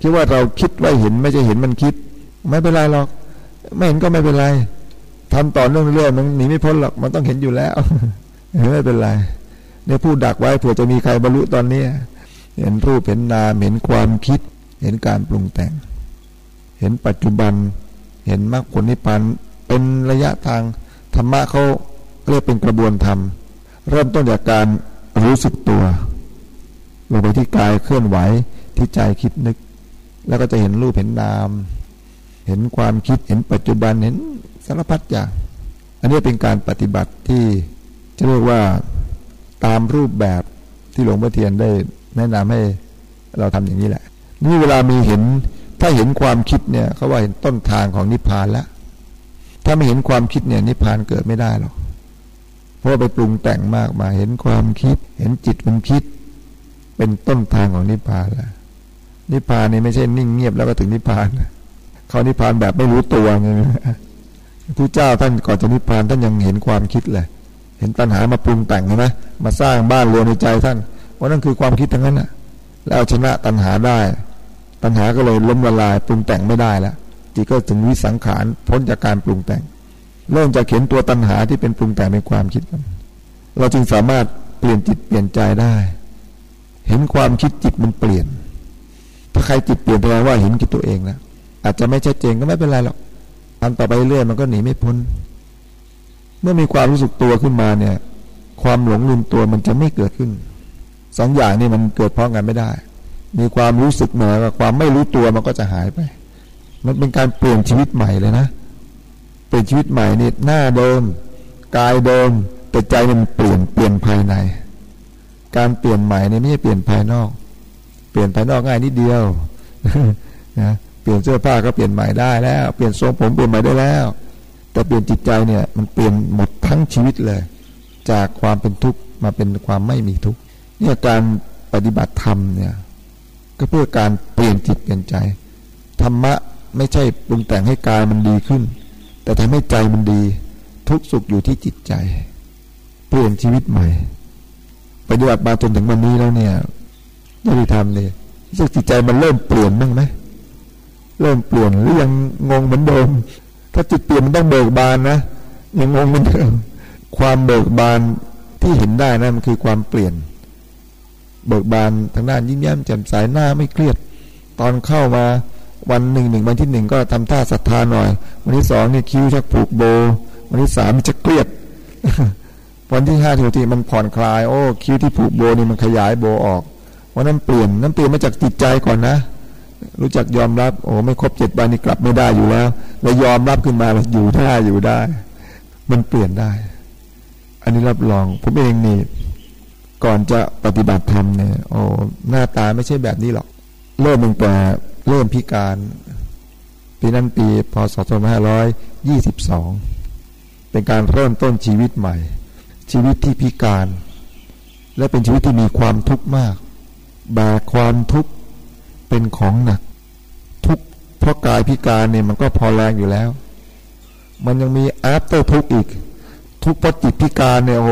คิดว่าเราคิดว่าเห็นไม่ใช่เห็นมันคิด ไม่เป็นไรหรอก ไม่เห็นก็ไม่เป็นไรทำต่อเนื่องเรื่อยมันหนีไม่พ้นหรอกมันต้องเห็นอยู่แล้วไม่เป็นไรเนี่ยพูดดักไว้เผื่อจะมีใครบรรลุตอนนี้เห็นรูปเห็นนามเห็นความคิด เห็นการปรุงแต่ง เห็นปัจจุบัน เห็นมรรคผลนิพพานเป็นระยะทางธรรมะเขาเรียกเป็นกระบวนธรรม เริ่มต้นจากการรู้สึกตัวลงไปที่กายเคลื่อนไหว ที่ใจคิดนึก แล้วก็จะเห็นรูปเห็นนาม เห็นความคิดเห็นปัจจุบันเห็นสารพัดอย่าง อันนี้เป็นการปฏิบัติที่จะเรียกว่าตามรูปแบบที่หลวงพ่อเทียนได้แนะนำให้เราทำอย่างนี้แหละ นี่เวลามีเห็นถ้าเห็นความคิดเนี่ยเขาว่าเห็นต้นทางของนิพพานแล้วถ้าไม่เห็นความคิดเนี่ยนิพพานเกิดไม่ได้หรอกเพราะไปปรุงแต่งมากมาเห็นความคิด เห็นจิตมันคิด เป็นต้นทางของนิพพานแล้ว นิพพานนี่ไม่ใช่นิ่งเงียบแล้วก็ถึงนิพพานเขานิพพานแบบไม่รู้ตัวไงพระเจ้าท่านก่อนจะนิพพานท่านยังเห็นความคิดเลยเห็นตัณหามาปรุงแต่งใช่ไหมมาสร้างบ้านรือนในใจท่านว่านั่นคือความคิดทั้งนั้นน่ะ แล้วชนะตัณหาได้ ตัณหาก็เลยล้มละลายปรุงแต่งไม่ได้แล้วจิตก็ถึงวิสังขารพ้นจากการปรุงแต่ง เริ่มจะเขียนตัวตัณหาที่เป็นปรุงแต่งเป็นความคิดกันเราจึงสามารถเปลี่ยนจิตเปลี่ยนใจได้ เห็นความคิดจิตมันเปลี่ยน ถ้าใครจิตเปลี่ยนแปลว่าเห็นจิตตัวเองแล้วอาจจะไม่ชัดเจนก็ไม่เป็นไรหรอกทำต่อไปเรื่อยมันก็หนีไม่พ้น เมื่อมีความรู้สึกตัวขึ้นมาเนี่ย ความหลงลืมตัวมันจะไม่เกิดขึ้นสองอย่างนี่มันเกิดพร้อมกันไม่ได้ มีความรู้สึกเหนือกับความไม่รู้ตัวมันก็จะหายไป มันเป็นการเปลี่ยนชีวิตใหม่เลยนะ เปลี่ยนชีวิตใหม่นี่หน้าเดิม กายเดิมแต่ใจมันเปลี่ยนเปลี่ยนภายใน การเปลี่ยนใหม่นี่ไม่ใช่เปลี่ยนภายนอก ปลี่ยนภายนอกง่ายนิดเดียวนะเปลี่ยนเสื้อผ้าก็เปลี่ยนใหม่ได้แล้ว เปลี่ยนทรงผมเปลี่ยนใหม่ได้แล้ว แต่เปลี่ยนจิตใจเนี่ยมันเปลี่ยนหมดทั้งชีวิตเลย จากความเป็นทุกข์มาเป็นความไม่มีทุกข์เนี่ยการปฏิบัติธรรมเนี่ยก็เพื่อการเปลี่ยนจิตเปลี่ยนใจธรรมะไม่ใช่ปรุงแต่งให้กายมันดีขึ้น แต่ทำให้ใจมันดี ทุกสุขอยู่ที่จิตใจ เปลี่ยนชีวิตใหม่ปฏิบัติมาจนถึงวันนี้แล้วเนี่ย ได้ทำเนี่ยรู้สึกจิตใจมันเริ่มเปลี่ยนบ้างไหมเริ่มเปลี่ยนหรือยังงงเหมือนเดิม ถ้าจิตเปลี่ยนมันต้องเบิกบานนะยังงงเหมือนเดิมความเบิกบานที่เห็นได้นะมันคือความเปลี่ยน เบิกบานทางด้านยิ้มแย้มแจ่มใสหน้าไม่เครียด ตอนเข้ามาวันหนึ่งหนึ่งวันที่หนึ่งก็ทำท่าศรัทธาหน่อย วันที่สองนี่คิ้วชักผูกโบ วันที่สามจะเครียด วันที่ห้าทีมันผ่อนคลาย โอ้ คิ้วที่ผูกโบนี่มันขยายโบออก วันนั้นเปลี่ยนนั้นเปลี่ยนมาจากจิตใจก่อนนะ รู้จักยอมรับ โอ้ไม่ครบเจ็ดวันนี้กลับไม่ได้อยู่แล้วเรายอมรับขึ้นมาเราอยู่ได้อยู่ได้ มันเปลี่ยนได้ อันนี้รับรองผมเองนี่ก่อนจะปฏิบัติธรรมเนี่ยโอ้หน้าตาไม่ใช่แบบนี้หรอก เริ่มตั้งแต่เริ่มพิการปีนั้นปีพศ2522 เป็นการเริ่มต้นชีวิตใหม่ ชีวิตที่พิการ และเป็นชีวิตที่มีความทุกข์มาก แบกความทุกข์เป็นของหนัก ทุกข์เพราะกายพิการเนี่ยมันก็พอแรงอยู่แล้ว มันยังมี after ทุกข์อีก ทุกข์เพราะจิตพิการเนี่ยโห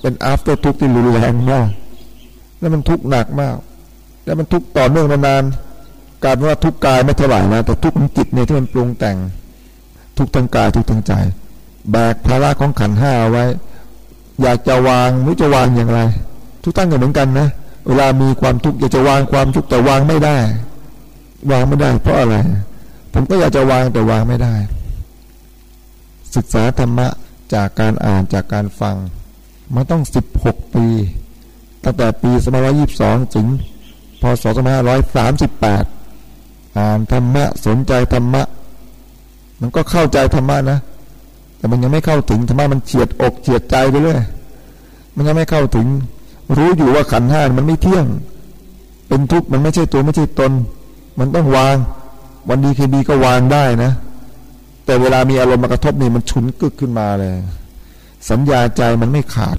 เป็น after ทุกข์ที่รุนแรงมากแล้วมันทุกข์หนักมาก แล้วมันทุกข์ต่อเนื่องนานๆการว่าทุกข์กายไม่เท่าไหร่นะแต่ทุกข์ของจิตเนี่ยที่มันปรุงแต่ง ทุกข์ทางกายทุกข์ทางใจ แบกภาระของขันธ์ห้าไว้ อยากจะวางไม่จะวางอย่างไร ทุกตั้งก็เหมือนกันนะ เวลามีความทุกข์อยากจะวางความทุกข์แต่วางไม่ได้ วางไม่ได้ เพราะอะไร ผมก็อยากจะวางแต่วางไม่ได้ ศึกษาธรรมะจากการอ่านจากการฟังมาต้องสิบหกปี ตั้งแต่ปีสมัยยี่สิบสองถึงพศสองพันห้าร้อยสามสิบแปดอ่านธรรมะสนใจธรรมะ มันก็เข้าใจธรรมะนะ แต่มันยังไม่เข้าถึงธรรมะมันเฉียดอกเฉียดใจไปเลยมันยังไม่เข้าถึง รู้อยู่ว่าขันห้ามันไม่เที่ยง เป็นทุกข์มันไม่ใช่ตัวไม่ใช่ตน มันต้องวาง วันดีคืนดีก็วางได้นะ แต่เวลามีอารมณ์มากระทบนี่มันฉุนกึกขึ้นมาเลย สัญญาใจมันไม่ขาด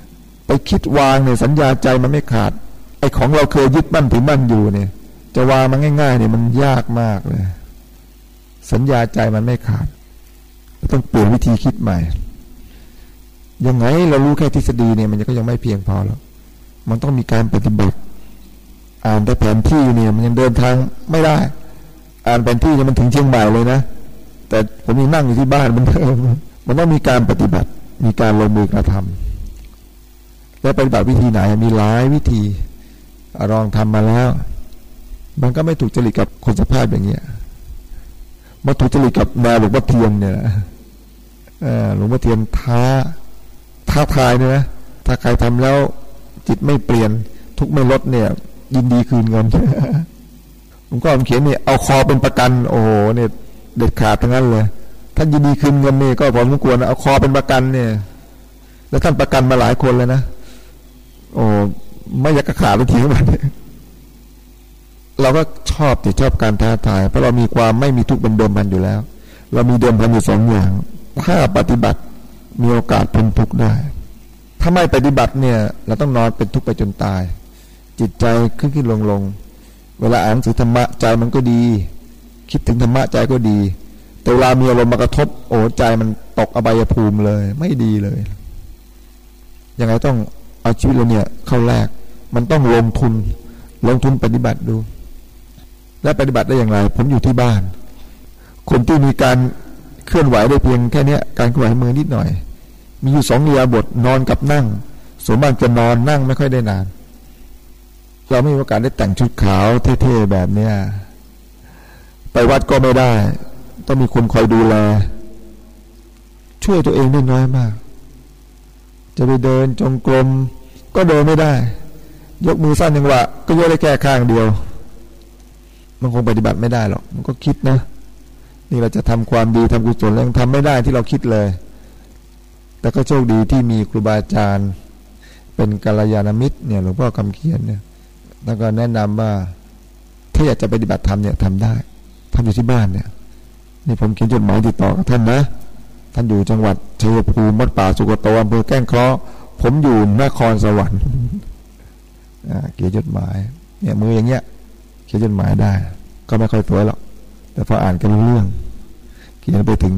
ไปคิดวางเนี่ยสัญญาใจมันไม่ขาด ไอ้ของเราเคยยึดมั่นถือมั่นอยู่เนี่ย จะวางมันง่าย ๆ เนี่ยมันยากมากเลย สัญญาใจมันไม่ขาด ต้องเปลี่ยนวิธีคิดใหม่ ยังไงเรารู้แค่ทฤษฎีเนี่ยมันก็ยังไม่เพียงพอหรอก มันต้องมีการปฏิบัติ อ่านแต่แผนที่เนี่ยมันยังเดินทางไม่ได้ อ่านแผนที่เนี่ยมันถึงเชียงใหม่เลยนะแต่ผมยังนั่งอยู่ที่บ้านมันมันต้องมีการปฏิบัติ มีการลงมือกระทำแล้วปฏิบัติวิธีไหนมีหลายวิธีลองทำมาแล้ว มันก็ไม่ถูกจริตกับคนสภาพอย่างเงี้ยมาถูกจริตกับแนวหลวงพ่อเทียนเนี่ยหลวงพ่อเทียนท้าท้าทายเนี่ยนะถ้าใครทำแล้ว จิตไม่เปลี่ยน ทุกไม่ลดเนี่ย ยินดีคืนเงินผมก็เขียนเนี่ยเอาคอเป็นประกัน โอ้โหเนี่ย เด็ดขาดทั้งนั้นเลยท่านยินดีคืนเงินนี่ก็พอสมควรเอาคอเป็นประกันเนี่ย แล้วท่านประกันมาหลายคนเลยนะโอ้ไม่อยากขาดไปทีมันเราก็ชอบติชอบการท้าทาย เพราะเรามีความไม่มีทุกข์เป็นเดิมพันอยู่แล้ว เรามีเดิมพันอยู่สองอย่าง ถ้าปฏิบัติมีโอกาสพ้นทุกข์ได้ ถ้าไม่ปฏิบัติเนี่ยเราต้องนอนเป็นทุกข์ไปจนตาย จิตใจขึ้นขึ้นลงลงเวลาอ่านสือธรรมะใจมันก็ดี คิดถึงธรรมะใจก็ดี แต่เวลามีอารมณ์มากระทบ โอ้ใจมันตกอบายภูมิเลย ไม่ดีเลยยังไงต้องเอาชีวิตเราเนี่ยเข้าแรก มันต้องลงทุน ลงทุนปฏิบัติดู และปฏิบัติได้อย่างไร ผมอยู่ที่บ้าน คนที่มีการเคลื่อนไหวได้เพียงแค่นี้การเคลื่อนไหวมือนิดหน่อย มีอยู่สองเรียบทนอนกับนั่งสมบัติจะนอนนั่งไม่ค่อยได้นาน เราไม่มีโอกาสได้แต่งชุดขาวเท่ๆแบบเนี้ยไปวัดก็ไม่ได้ ต้องมีคนคอยดูแล ช่วยตัวเองได้น้อยมาก จะไปเดินจงกรมก็เดินไม่ได้ ยกมือสั้นยังวะก็ยกได้แค่ข้างเดียว มันคงปฏิบัติไม่ได้หรอก มันก็คิดนะ นี่เราจะทำความดีทำกุศลยังทำไม่ได้ที่เราคิดเลย แต่ก็โชคดีที่มีครูบาอาจารย์ เป็นกัลยาณมิตรเนี่ยหลวงพ่อคำเขียนเนี่ยแล้วก็แนะนำว่าถ้าอยากจะปฏิบัติธรรมเนี่ยทำได้ทำอยู่ที่บ้านเนี่ยนี่ผมเขียนจดหมายติดต่อกับท่านนะท่านอยู่จังหวัดชัยภูมิวัดป่าสุกโตอำเภอแก้งเคราะห์ผมอยู่นครสวรรค์เขียนจดหมาย เนี่ยมืออย่างเงี้ยเขียนจดหมายได้ ก็ไม่ค่อยสวยหรอกแต่พออ่านกันรู้เรื่อง เขียนไปถึง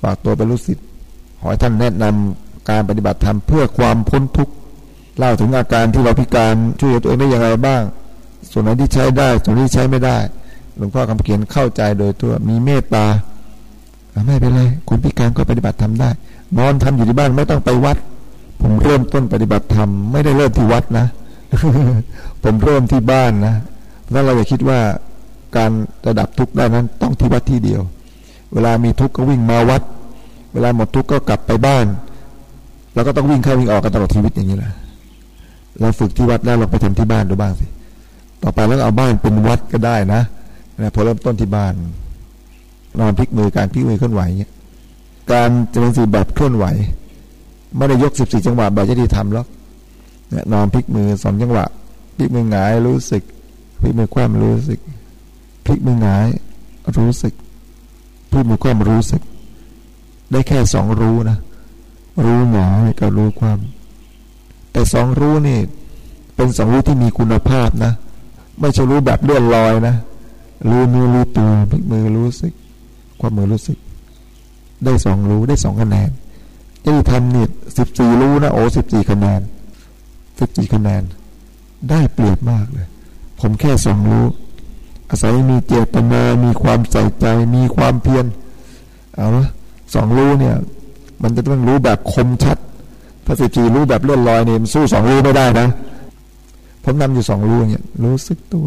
ฝากตัวเป็นลูกศิษย์ อให้ท่านแนะนำการปฏิบัติธรรมเพื่อความพ้นทุกข์เล่าถึงอาการที่เราพิการช่วยตัวเองได้อย่างไรบ้าง ส่วนไหนที่ใช้ได้ส่วนที่ใช้ไม่ได้หลวงพ่อคำเขียนเข้าใจโดยตัวมีเมตตาไม่เป็นไรคนพิการก็ปฏิบัติธรรมได้ นอนทำอยู่ที่บ้านไม่ต้องไปวัด ผมเริ่มต้นปฏิบัติธรรมไม่ได้เริ่มที่วัดนะ ผมเริ่มที่บ้านนะเพราะเราอย่าคิดว่าการระดับทุกข์ได้นั้นต้องที่วัดที่เดียว เวลามีทุกข์ก็วิ่งมาวัด เวลาหมดทุกข์ก็กลับไปบ้านแล้วก็ต้องวิ่งเข้าวิ่งออกกันตลอดชีวิตอย่างนี้แหละเราฝึกที่วัดแล้วเราไปทำที่บ้านดูบ้างสิต่อไปแล้วเอาบ้านเป็นวัดก็ได้นะนะพอเริ่มต้นที่บ้าน นอนพลิกมือการพลิกมือเคลื่อนไหวเนี่ยการเจริญสีแบบเคลื่อนไหวไม่ได้ยกสิบสี่จังหวะแบบจะดีทำหรอกนอนพลิกมือสองจังหวะพลิกมือหงายรู้สึกพลิกมือคว่ำรู้สึกพลิกมือหงายรู้สึกพลิกมือความรู้สึก ได้แค่สองรู้นะ รู้หงายกับรู้ความ แต่สองรู้นี่ เป็นสองรู้ที่มีคุณภาพนะ ไม่ใช่รู้แบบเลื่อนลอยนะรู้มือรู้ตัวพลิกมือรู้สึก ความมือรู้สึก ได้สองรู้ได้สองคะแนนที่ทำนี่สิบสี่รู้นะโอ้สิบสี่คะแนนสิบสี่คะแนน ได้เปรียบมากเลย ผมแค่สองรู้ อาศัยมีเจตนา มีความใส่ใจ มีความเพียรเอาละ สองรู้เนี่ย มันจะต้องรู้แบบคมชัดถ้าสิจีรู้แบบเลื่อนลอยเนี่ยมันสู้สองรู้ไม่ได้นะ ผมนำอยู่สองรู้เนี่ยรู้สึกตัว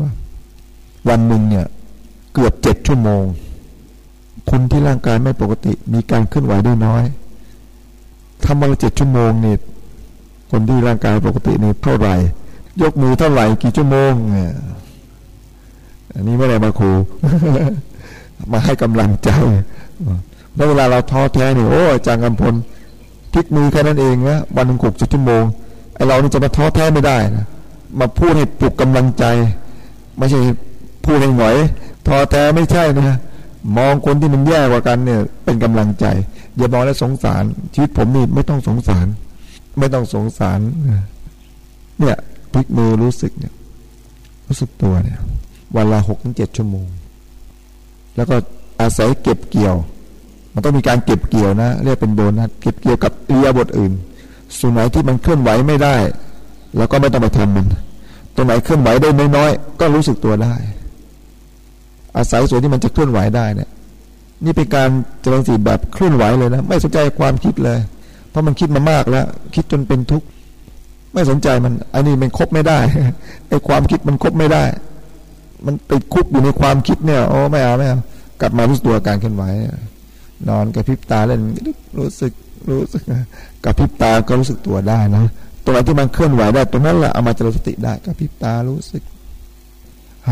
วันหนึ่งเนี่ย เกือบเจ็ดชั่วโมงคนที่ร่างกายไม่ปกติ มีการเคลื่อนไหวได้น้อยทำมาเจ็ดชั่วโมงเนี่ยคนที่ร่างกายปกตินี่เท่าไหร่ ยกมือเท่าไหร่กี่ชั่วโมงเนี่ยอันนี้ไม่ได้มาครูมาให้กำลังใจ แล้วเวลาเราท้อแท้เนี่ยโอ้อาจารย์กำพลพลิกมือแค่นั้นเองนะวันหนึ่งหกชั่วโมงไอเรานี่จะมาท้อแท้ไม่ได้นะมาพูดให้ปลุกกำลังใจ ไม่ใช่พูดให้หงอยท้อแท้ไม่ใช่นะมองคนที่มันแย่กว่ากันเนี่ย เป็นกำลังใจ อย่ามองแล้วสงสาร ชีวิตผมนี่ไม่ต้องสงสาร ไม่ต้องสงสาร เนี่ยพลิกมือรู้สึกเนี่ย รู้สึกตัวเนี่ยวันละหกถึงเจ็ดชั่วโมง แล้วก็อาศัยเก็บเกี่ยว มันต้องมีการเก็บเกี่ยวนะ เรียกเป็นโดนัทเก็บเกี่ยวกับเอียบทอื่น ส่วนไหนที่มันเคลื่อนไหวไม่ได้แล้วก็ไม่ต้องไปทำมัน ตรงไหนเคลื่อนไหวได้น้อยๆก็รู้สึกตัวได้ อาศัยส่วนที่มันจะเคลื่อนไหวได้เนี่ยนี่เป็นการเจริญสีแบบเคลื่อนไหวเลยนะ ไม่สนใจความคิดเลย เพราะมันคิดมามากแล้ว คิดจนเป็นทุกข์ไม่สนใจมันอันนี้มันคบไม่ได้ไอ้ความคิดมันคบไม่ได้ มันติดคุกอยู่ในความคิดเนี่ยโอ้ไม่เอาไม่เอากลับมารู้ตัวการเคลื่อนไหว นอนกระพริบตาเล่นรู้สึกรู้สึกกระพริบตาก็รู้สึกตัวได้นะตรงไหนที่มันเคลื่อนไหวได้ตรงนั้นแหละเอามาเจริญสติได้กระพริบตารู้สึก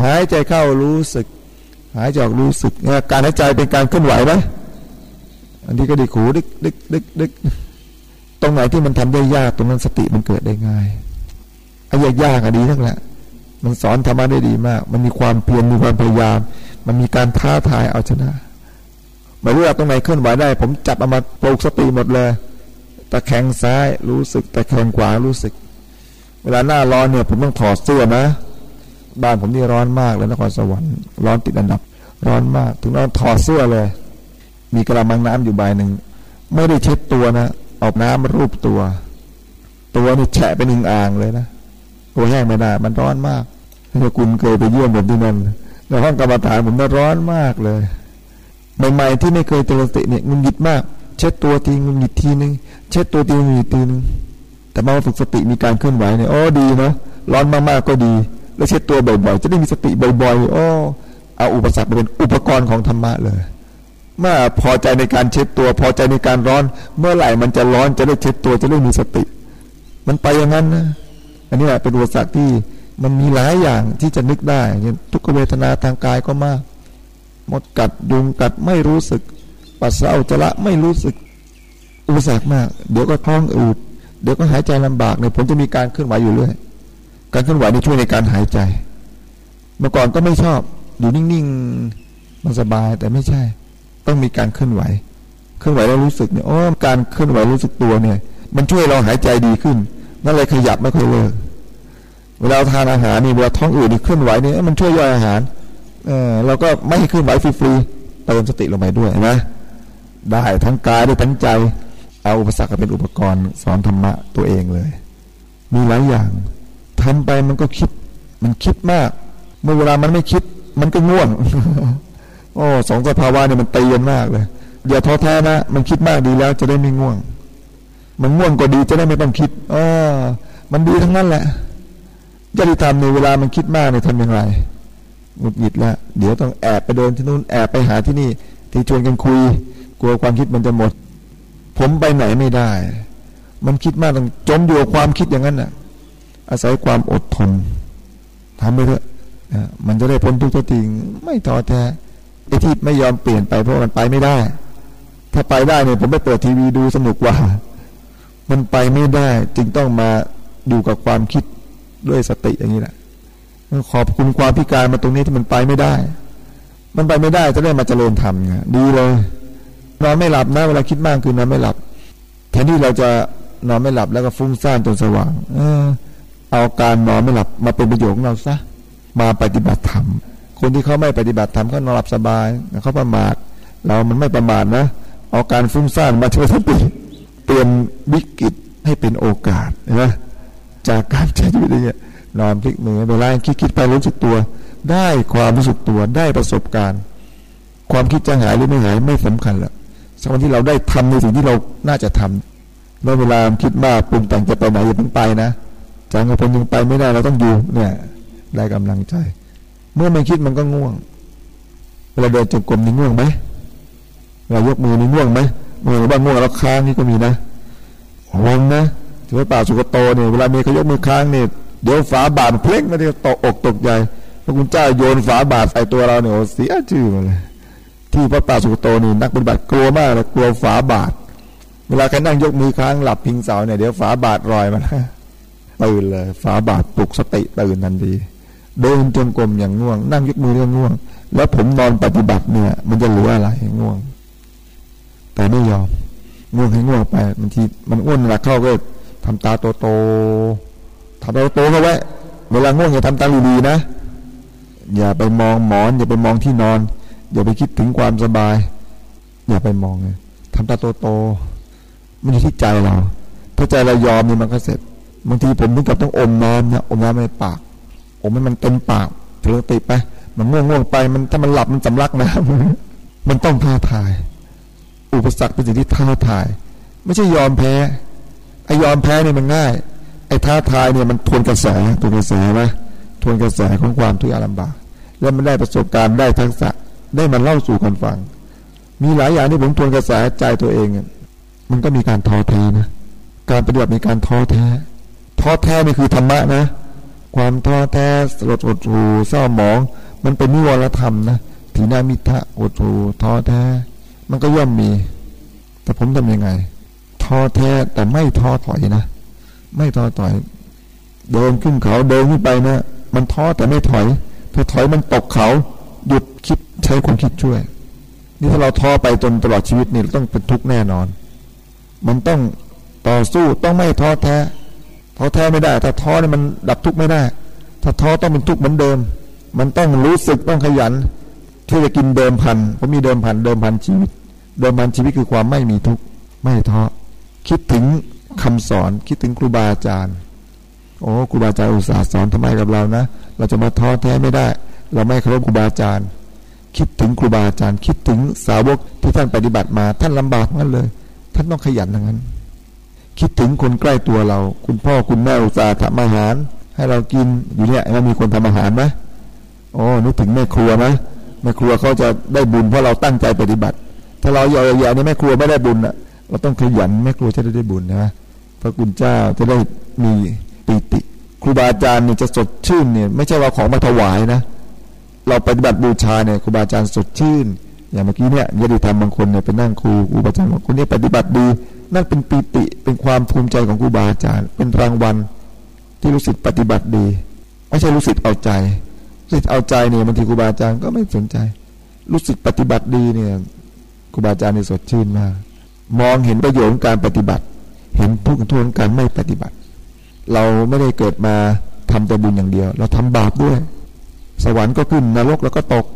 หายใจเข้ารู้สึก หายใจออกรู้สึกการหายใจเป็นการเคลื่อนไหวไหมอันนี้ก็ดีขูดึกดึกดึกดึกตรงไหนที่มันทำได้ยากตรงนั้นสติมันเกิดได้ง่ายไอ้ยากยากอะดีทั้งแหละมันสอนธรรมะได้ดีมาก มันมีความเพียรมีความพยายาม มันมีการท้าทายเอาชนะ ไม่รู้ว่าตรงไหนเคลื่อนไหวได้ ผมจับเอามาปลูกสติหมดเลยตะแคงซ้ายรู้สึกตะแคงขวารู้สึก เวลาหน้าร้อนเนี่ย ผมต้องถอดเสื้อนะ บ้านผมนี่ร้อนมากเลยนครสวรรค์ร้อนติดอันดับ ร้อนมาก ถึงต้องถอดเสื้อเลย มีกระมังน้ำอยู่ใบหนึ่งไม่ได้เช็ดตัวนะเอาน้ำมารูปตัว ตัวนี่แฉะเป็นหนึ่งอ่างเลยนะตัวแห้งไม่ได้มันร้อนมากถ้าคุณเคยไปเยี่ยมผมที่นั่นในห้องกรรมฐานผมน่าร้อนมากเลย ใหม่ๆที่ไม่เคยเจริญสติเนี่ยงุนหงิดมาก เช็ดตัวทีงุนหงิดทีนึงเช็ดตัวทีงุนหงิดทีนึงแต่มาฝึกสติมีการเคลื่อนไหวเนี่ยโอ้ดีนะร้อนมากๆก็ดี แล้วเช็ดตัวบ่อยๆจะได้มีสติบ่อยๆโอ้เอาอุปสรรคเป็นอุปกรณ์ของธรรมะเลยเมื่อพอใจในการเช็ดตัว พอใจในการร้อน เมื่อไหร่มันจะร้อนจะได้เช็ดตัวจะได้มีสติ มันไปอย่างนั้นนะอันนี้แหละเป็นอุปสรรคที่มันมีหลายอย่างที่จะนึกได้อย่างทุกขเวทนาทางกายก็มาก มดกัดยุงกัดไม่รู้สึก ปัสสาวะจระไม่รู้สึก อุปสรรคมาก เดี๋ยวก็ท้องอืดเดี๋ยวก็หายใจลำบากเนี่ยผมจะมีการเคลื่อนไหวอยู่เรื่อยการเคลื่อนไหวนี่ช่วยในการหายใจ เมื่อก่อนก็ไม่ชอบอยู่นิ่งๆมันสบายแต่ไม่ใช่ ต้องมีการเคลื่อนไหว เคลื่อนไหวแล้วรู้สึกเนี่ยอ๋อการเคลื่อนไหวรู้สึกตัวเนี่ย มันช่วยเราหายใจดีขึ้นนั่นเลยขยับไม่ค่อยเลิกเวลาทานอาหารนี่เวลาท้องอืดนี่เคลื่อนไหวเนี่ยมันช่วยย่อยอาหาร เออเราก็ไม่เคลื่อนไหวฟรีๆเติมสติลงไปด้วยนะได้ทั้งกายได้ทั้งใจ เอาอุปสรรคเป็นอุปกรณ์สอนธรรมะตัวเองเลย มีหลายอย่างทำไปมันก็คิด มันคิดมาก เมื่อเวลามันไม่คิด มันก็ง่วงโอ้สองสภาวะเนี่ยมันตีกันมากเลยอย่าท้อแท้นะ มันคิดมากดีแล้วจะได้ไม่ง่วง มันง่วงก็ดีจะได้ไม่ต้องคิดอ๋อมันดีทั้งนั้นแหละญาติธรรมในเวลามันคิดมากเนี่ยทำอย่างไร หงุดหงิดแล้วเดี๋ยวต้องแอบไปเดินที่นู้นแอบไปหาที่นี่ ที่ชวนกันคุย กลัวความคิดมันจะหมด ผมไปไหนไม่ได้ มันคิดมากต้องจมอยู่กับความคิดอย่างนั้นน่ะ อาศัยความอดทนทำไปเถอะมันจะได้พ้นทุกข์ทุกทิงไม่ท้อแท้ไอ้ที่ไม่ยอมเปลี่ยนไปเพราะมันไปไม่ได้ ถ้าไปได้เนี่ยผมไปเปิดทีวีดูสนุกกว่า มันไปไม่ได้ จึงต้องมาดูกับความคิดด้วยสติอย่างนี้แหละ ขอบคุณความพิการมาตรงนี้ที่มันไปไม่ได้ มันไปไม่ได้จะได้มาเจริญธรรมไงดีเลยนอนไม่หลับนะเวลาคิดมากคือนอนไม่หลับแทนที่เราจะนอนไม่หลับแล้วก็ฟุ้งซ่านจนสว่าง เออ เอาการนอนไม่หลับมาเป็นประโยชน์ของเราซะมาปฏิบัติธรรมคนที่เขาไม่ปฏิบัติธรรมเขานอนหลับสบายเขาประมาทเรามันไม่ประมาทนะเอาการฟุ้งซ่านมาช่วยสติเปลี่ยนวิกฤตให้เป็นโอกาสนะจากการใช้ชีวิตอย่างเนี่ย นอนพลิกมือเวลาคิดคิดไปรู้สึกตัว ได้ความรู้สึกตัวได้ประสบการณ์ ความคิดจะหายหรือไม่หายไม่สำคัญละสักวันที่เราได้ทำในสิ่งที่เราน่าจะทำเมื่อเวลาคิดมากปรุงแต่งจะไปไหนอย่าเพิ่งไปนะจังกับคนยังไปไม่ได้เราต้องอยู่เนี่ย ได้กำลังใจ เมื่อไม่คิดมันก็ง่วงเวลาเดินจงกรมนี่ง่วงไหมเวลายกมือนี่ง่วงไหมมือบ้างง่วงแล้วค้างนี่ก็มีนะวงนะถือว่าป่าสุกโตเนี่ยเวลามีเขายกมือค้างเนี่ย เดี๋ยวฝาบาทเพล็กมาเดียวตกอกตกใจพระคุณเจ้าโยนฝาบาทใส่ตัวเราเนี่ยเสียชื่อมาเลยที่พระป่าสุกโตนี่นักปฏิบัติกลัวมากเลยกลัวฝาบาท เวลาใครนั่งยกมือค้างหลับพิงเสาเนี่ยเดี๋ยวฝาบาทลอยมาตื่นเลยฝาบาทปลุกสติตื่นทันทีเดินจงกรมอย่างง่วง นั่งยกมือเรื่องง่วง แล้วผมนอนปฏิบัติเนี่ย มันจะเหลืออะไรง่วง แต่ไม่ยอมง่วงให้ง่วงไปบางทีมันอ้วนหลักเข้าก็ทำตาโตโต ทำตาโตเข้าไว้เวลาง่วงอย่าทำตาดีๆนะ อย่าไปมองหมอน อย่าไปมองที่นอน อย่าไปคิดถึงความสบาย อย่าไปมองเลยทำตาโตโตมันอยู่ที่ใจเรา ถ้าใจเรายอมนี่มันก็เสร็จบางทีผมถึงกับต้องอมน้ำนะอมน้ำในปากผมมันมันเต็มปากเผลอติไป มันง่วงง่วงไปมันถ้ามันหลับมันสำลักนะมันต้องท้าทาย อุปสรรคเป็นสิ่งที่ท้าทาย ไม่ใช่ยอมแพ้ไอยอมแพ้เนี่ยมันง่าย ไอ้ท้าทายเนี่ยมันทวนกระแสทวนกระแสไหมทวนกระแสของความทุกข์ยากลำบาก แล้วมันได้ประสบการณ์ได้ทักษะได้มันเล่าสู่คนฟัง มีหลายอย่างที่ผมทวนกระแสใจตัวเอง มันก็มีการท้อแท้นะ การปฏิบัติมีการท้อแท้ ท้อแท้นี่คือธรรมะนะ ความท้อแท้สลดอดหูเศร้าหมอง มันเป็นนิวรธรรมนะถีนามิทะอดหูท้อแท้ มันก็ย่อมมี แต่ผมทำยังไงท้อแท้แต่ไม่ท้อถอยนะ ไม่ท้อถอย เดินขึ้นเขาเดินขึ้นไปนะ มันท้อแต่ไม่ถอยถ้าถอยมันตกเขาหยุดคิดใช้ความคิดช่วย นี่ถ้าเราท้อไปจนตลอดชีวิตนี่ต้องเป็นทุกข์แน่นอน มันต้องต่อสู้ต้องไม่ท้อแท้ท้อแท้ไม่ได้ ถ้าท้อเนี่ยมันดับทุกข์ไม่ได้ ถ้าท้อต้องเป็นทุกข์เหมือนเดิม มันต้องรู้สึกต้องขยันที่จะกินเดิมพันผมมีเดิมพันเดิมพันชีวิต เดิมพันชีวิตคือความไม่มีทุกข์ไม่ท้อคิดถึง คำสอนคิดถึงครูบาอาจารย์ โอ้ครูบาอาจารย์อุตส่าห์สอนทำไมกับเรานะ เราจะมาท้อแท้ไม่ได้ เราไม่เคารพครูบาอาจารย์ คิดถึงครูบาอาจารย์ คิดถึงสาวกที่ท่านปฏิบัติมา ท่านลำบากนั่นเลย ท่านต้องขยันอย่างนั้น คิดถึงคนใกล้ตัวเรา คุณพ่อคุณแม่อุตส่าห์ทำอาหาร ให้เรากินอยู่เนี่ยแล้วมีคนทำอาหารไหมโอ้นึกถึงแม่ครัวไหมแม่ครัวเขาจะได้บุญเพราะเราตั้งใจปฏิบัติ ถ้าเราอย่าๆนี่แม่ครัวไม่ได้บุญอะเราต้องขยันแม่ครัวจะได้ได้บุญนะ ระคุณเจ้าจะได้มีปีติ ครูบาอาจารย์เนี่ยจะสดชื่นเนี่ยไม่ใช่ว่าของมาถวายนะ เราปฏิบัติบูชาเนี่ยครูบาอาจารย์สดชื่น อย่างเมื่อกี้เนี่ยญาติธรรมบางคนเนี่ยไปนั่งครูครูบาอาจารย์บางคนเนี่ยปฏิบัติดีนั่นเป็นปีติเป็นความภูมิใจของครูบาอาจารย์ เป็นรางวัลที่รู้สึกปฏิบัติดี ไม่ใช่รู้สึกเอาใจรู้สึกเอาใจเนี่ยบางทีครูบาอาจารย์ก็ไม่สนใจ รู้สึกปฏิบัติดีเนี่ยครูบาอาจารย์เนี่ยสดชื่นมากมองเห็นประโยชน์การปฏิบัติ เห็นทุกข์ทุนการไม่ปฏิบัติ เราไม่ได้เกิดมาทำแต่บุญอย่างเดียว เราทำบาปด้วย สวรรค์ก็ขึ้นนรกแล้วก็ตก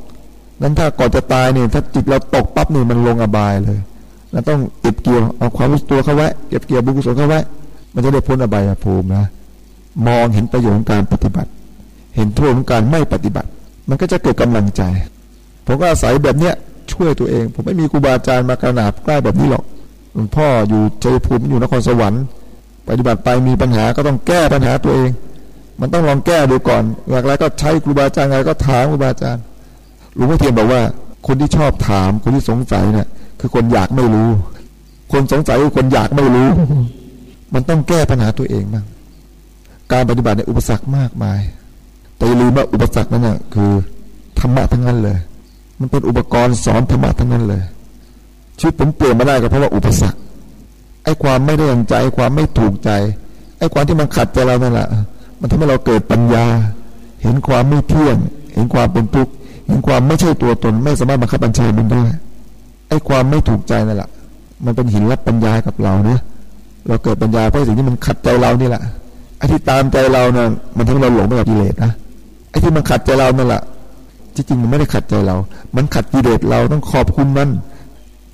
นั้นถ้าก่อนจะตายเนี่ยถ้าจิตเราตกปั๊บเนี่ยมันลงอบายเลยเราต้องเก็บเกี่ยวเอาความรู้ตัวเข้าไว้เก็บเกี่ยวบุญกุศลเข้าไว้มันจะได้พ้นอบายภูมินะมองเห็นประโยชน์ของการปฏิบัติ เห็นโทษของการไม่ปฏิบัติ มันก็จะเกิดกำลังใจ ผมก็อาศัยแบบเนี้ยช่วยตัวเอง ผมไม่มีครูบาอาจารย์มากระหนาบใกล้แบบนี้หรอก หลวงพ่ออยู่เจภูมิอยู่นครสวรรค์ปฏิบัติไปมีปัญหาก็ต้องแก้ปัญหาตัวเอง มันต้องลองแก้ดูก่อนหลักๆก็ใช้ครูบาอาจารย์อะไรก็ถามครูบาอาจารย์หลวงพ่อเทียนบอกว่า คนที่ชอบถามคนที่สงสัยเนี่ยคือคนอยากไม่รู้ คนสงสัยคือคนอยากไม่รู้ มันต้องแก้ปัญหาตัวเองบ้างการปฏิบัติในอุปสรรคมากมาย แต่อย่าลืมว่าอุปสรรคนั้นน่ะคือธรรมะทั้งนั้นเลย มันเป็นอุปกรณ์สอนธรรมะทั้งนั้นเลย ชีวิตผมเปลี่ยนมาได้ก็เพราะว่าอุปสรรคไอ้ความไม่ได้ยังใจไอ้ความไม่ถูกใจไอ้ความที่มันขัดใจเรานั่นแหละมันทำให้เราเกิดปัญญา เห็นความไม่เที่ยง เห็นความเป็นทุกข์เห็นความไม่ใช่ตัวตน ไม่สามารถบังคับบัญชามันได้ไอ้ความไม่ถูกใจนั่นแหละมันเป็นหินรับปัญญากับเราเนี่ยเราเกิดปัญญาเพราะสิ่งที่มันขัดใจเรานี่แหละไอ้ที่ตามใจเราเนี่ยมันทำให้เราหลงไปกับกิเลสนะไอ้ที่มันขัดใจเรานั่นแหละจริงๆมันไม่ได้ขัดใจเรา มันขัดกิเลสเราต้องขอบคุณมัน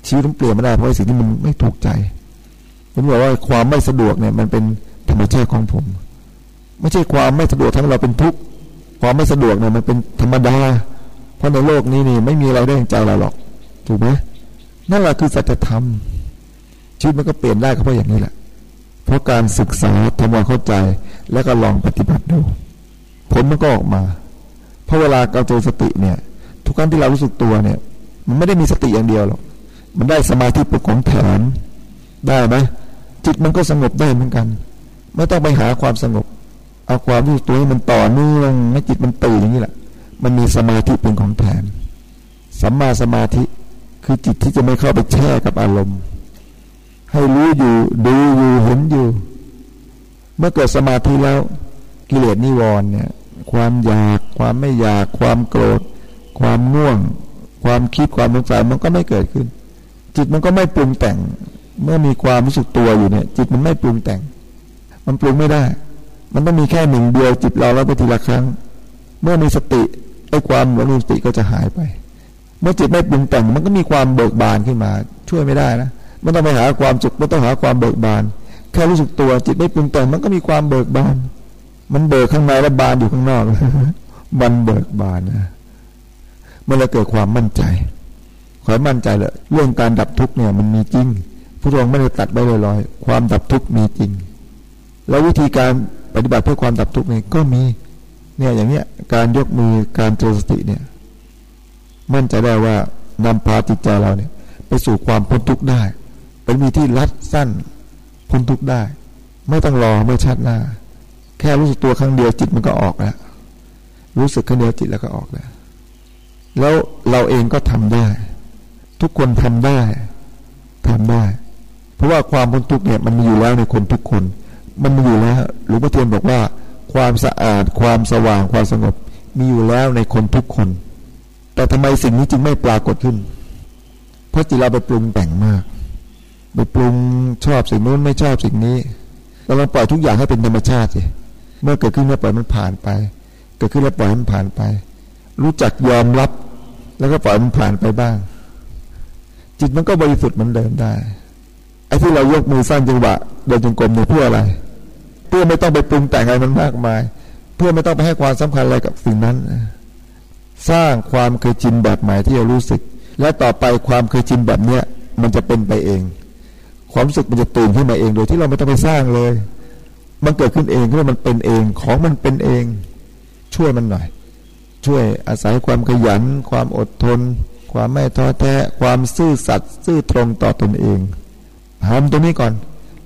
ชีวิตต้องเปลี่ยนไม่ได้เพราะสิ่งที่มันไม่ถูกใจ ผมบอกว่าความไม่สะดวกเนี่ย มันเป็นธรรมชาติของผม ไม่ใช่ความไม่สะดวกทำให้เราเป็นทุกข์ความไม่สะดวกเนี่ยมันเป็นธรรมดา เพราะในโลกนี้นี่ไม่มีอะไรได้อย่างใจเราหรอก ถูกไหมนั่นแหละคือสัจธรรมชีวิตมันก็เปลี่ยนได้ก็เพราะอย่างนี้แหละ เพราะการศึกษาทำความเข้าใจแล้วก็ลองปฏิบัติดู ผลมันก็ออกมา เพราะเวลาเราเจอสติเนี่ย ทุกครั้งที่เรารู้สึกตัวเนี่ย มันไม่ได้มีสติอย่างเดียวหรอก มันได้สมาธิเป็นของแถมได้ไหมจิตมันก็สงบได้เหมือนกัน ไม่ต้องไปหาความสงบ เอาความรู้ตัวให้มันต่อเนื่องให้จิตมันตื่นอย่างนี้แหละ มันมีสมาธิเป็นของแถมสัมมาสมาธิคือจิตที่จะไม่เข้าไปแช่กับอารมณ์ ให้รู้อยู่ดูอยู่เห็นอยู่ เมื่อเกิดสมาธิแล้วกิเลสนิวรณ์เนี่ย ความอยากความไม่อยาก ความโกรธ ความง่วง ความคิดความสงสัยมันก็ไม่เกิดขึ้น จิตมันก็ไม่ปรุงแต่ง เมื่อมีความรู้สึกตัวอยู่เนี่ย จิตมันไม่ปรุงแต่ง มันปรุงไม่ได้ มันต้องมีแค่หนึ่งเดียวจิตเราแล้วไปทีละครั้ง เมื่อมีสติไอ้ความหลงสติก็จะหายไป เมื่อจิตไม่ปรุงแต่ง มันก็มีความเบิกบานขึ้นมา ช่วยไม่ได้นะไม่ต้องไปหาความสุขไม่ต้องหาความเบิกบาน แค่รู้สึกตัวจิตไม่ปรุงแต่ง มันก็มีความเบิกบาน มันเบิกข้างในแล้วบานอยู่ข้างนอกมันเบิกบานนะเมื่อเราเกิดความมั่นใจ ขอมั่นใจเลยเรื่องการดับทุกเนี่ยมันมีจริงพระองค์ไม่ได้ตัดไปลอยๆความดับทุกมีจริง แล้ววิธีการปฏิบัติเพื่อความดับทุกข์นี่ก็มีเนี่ยอย่างเนี้ยการยกมือการเจริญสติเนี่ย มั่นใจได้ว่านำพาจิตใจเราเนี่ย ไปสู่ความพ้นทุกข์ได้ เป็นมีที่รัดสั้นพ้นทุกข์ได้ ไม่ต้องรอเมื่อชาติหน้า แค่รู้สึกตัวครั้งเดียวจิตมันก็ออกแล้วรู้สึกครั้งเดียวจิตแล้วก็ออกแล้วแล้วเราเองก็ทำได้ ทุกคนทำได้ทำได้ เพราะว่าความพ้นทุกข์เนี่ยมันมีอยู่แล้วในคนทุกคน มันมีอยู่แล้วหลวงพ่อเทียนบอกว่า ความสะอาดความสว่างความสงบ มีอยู่แล้วในคนทุกคน แต่ทำไมสิ่งนี้จึงไม่ปรากฏขึ้น เพราะจิตเราไปปรุงแต่งมากไปปรุงชอบสิ่งนู้นไม่ชอบสิ่งนี้เราลองปล่อยทุกอย่างให้เป็นธรรมชาติสิเมื่อเกิดขึ้นแล้วปล่อยมันผ่านไป เกิดขึ้นแล้วปล่อยมันผ่านไป รู้จักยอมรับ แล้วก็ปล่อยมันผ่านไปบ้าง จิตมันก็บริสุทธิ์เหมือนเดิมได้ไอ้ที่เรายกมือสร้างจังหวะเดินจงกรมเนี่ยเพื่ออะไร เพื่อไม่ต้องไปปรุงแต่งอะไรมันมากมาย เพื่อไม่ต้องไปให้ความสำคัญอะไรกับสิ่งนั้น สร้างความเคยชินแบบใหม่ที่เรารู้สึก และต่อไปความเคยชินแบบเนี้ยมันจะเป็นไปเอง ความรู้สึกมันจะตื่นขึ้นมาเองโดยที่เราไม่ต้องไปสร้างเลย มันเกิดขึ้นเองเพราะมันเป็นเองของมันเป็นเอง ช่วยมันหน่อย ช่วยอาศัยความขยัน ความอดทน ความไม่ท้อแท้ ความซื่อสัตย์ซื่อตรงต่อตนเองทำตรงนี้ก่อน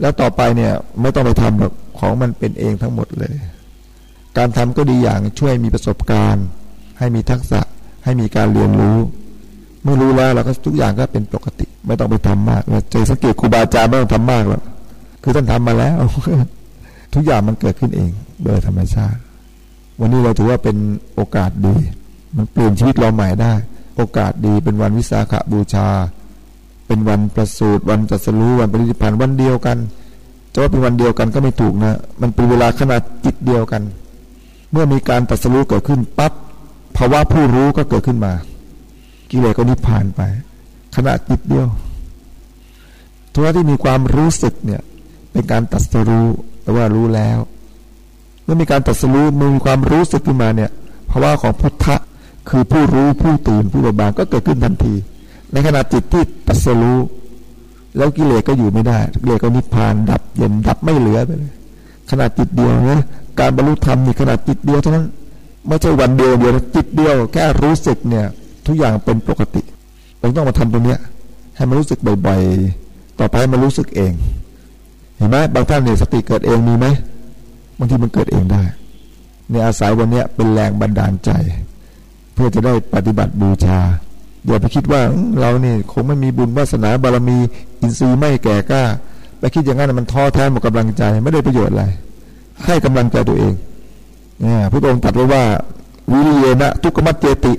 แล้วต่อไปเนี่ยไม่ต้องไปทำหรอกของมันเป็นเองทั้งหมดเลย การทำก็ดีอย่างช่วยมีประสบการณ์ ให้มีทักษะให้มีการเรียนรู้ เมื่อรู้แล้วเราก็ทุกอย่างก็เป็นปกติ ไม่ต้องไปทำมากเจสังเกตครูบาอาจารย์ไม่ต้องทำมากแล้วคือท่านทำมาแล้ว ทุกอย่างมันเกิดขึ้นเอง โดยธรรมชาติ วันนี้เราถือว่าเป็นโอกาสดี มันเปลี่ยนชีวิตเราใหม่ได้ โอกาสดีเป็นวันวิสาขบูชา เป็นวันประสูติวันจัสรู้วันปฏิพันธ์วันเดียวกันจะว่าเป็นวันเดียวกันก็ไม่ถูกนะ มันเป็นเวลาขนาดจิตเดียวกัน เมื่อมีการตัสรู้เกิดขึ้นปั๊บภาวะผู้รู้ก็เกิดขึ้นมา กิเลสก็นิพพานไป ขณะจิตเดียวทุกที่มีความรู้สึกเนี่ยเป็นการตัดสรู้แปลว่ารู้แล้ว เมื่อมีการตัดสรู้มีความรู้สึกขึ้นมาเนี่ยภาวะของพุทธะ คือผู้รู้ผู้ตื่นผู้เบิกบานก็เกิดขึ้นทันที ในขณะจิตที่ตัสรู้ แล้วกิเลสก็อยู่ไม่ได้กิเลสก็นิพพานดับเย็นดับไม่เหลือไปเลยขณะจิตเดียวนะการบรรลุธรรมนี่ขณะจิตเดียวเท่านั้นไม่ใช่วันเดียวเดียวจิตเดียวแค่รู้สึกเนี่ย ทุกอย่างเป็นปกติเราต้องมาทำตรงเนี้ย ให้มันรู้สึกบ่อยๆต่อไปมันรู้สึกเอง เห็นไหมบางท่านเนี่ยสติเกิดเองมีไหมบางทีมันเกิดเองได้เนี่ยอาศัยวันเนี้ยเป็นแรงบันดาลใจ เพื่อจะได้ปฏิบัติบูชา อย่าไปคิดว่าเราเนี่ยคงไม่มีบุญวาสนาบารมี อินทรีย์ไม่แก่กล้าไปคิดอย่างนั้นมันท้อแท้หมดกำลังใจไม่ได้ประโยชน์อะไร ให้กำลังใจตัวเองเนี่ยพระองค์ตรัสไว้ว่า วิริยนะทุกขมัจเจติ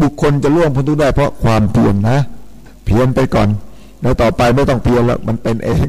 บุคคลจะล่วงพ้นทุกได้เพราะความเพียรนนะ เพียรไปก่อน แล้วต่อไปไม่ต้องเพียรแล้วมันเป็นเอง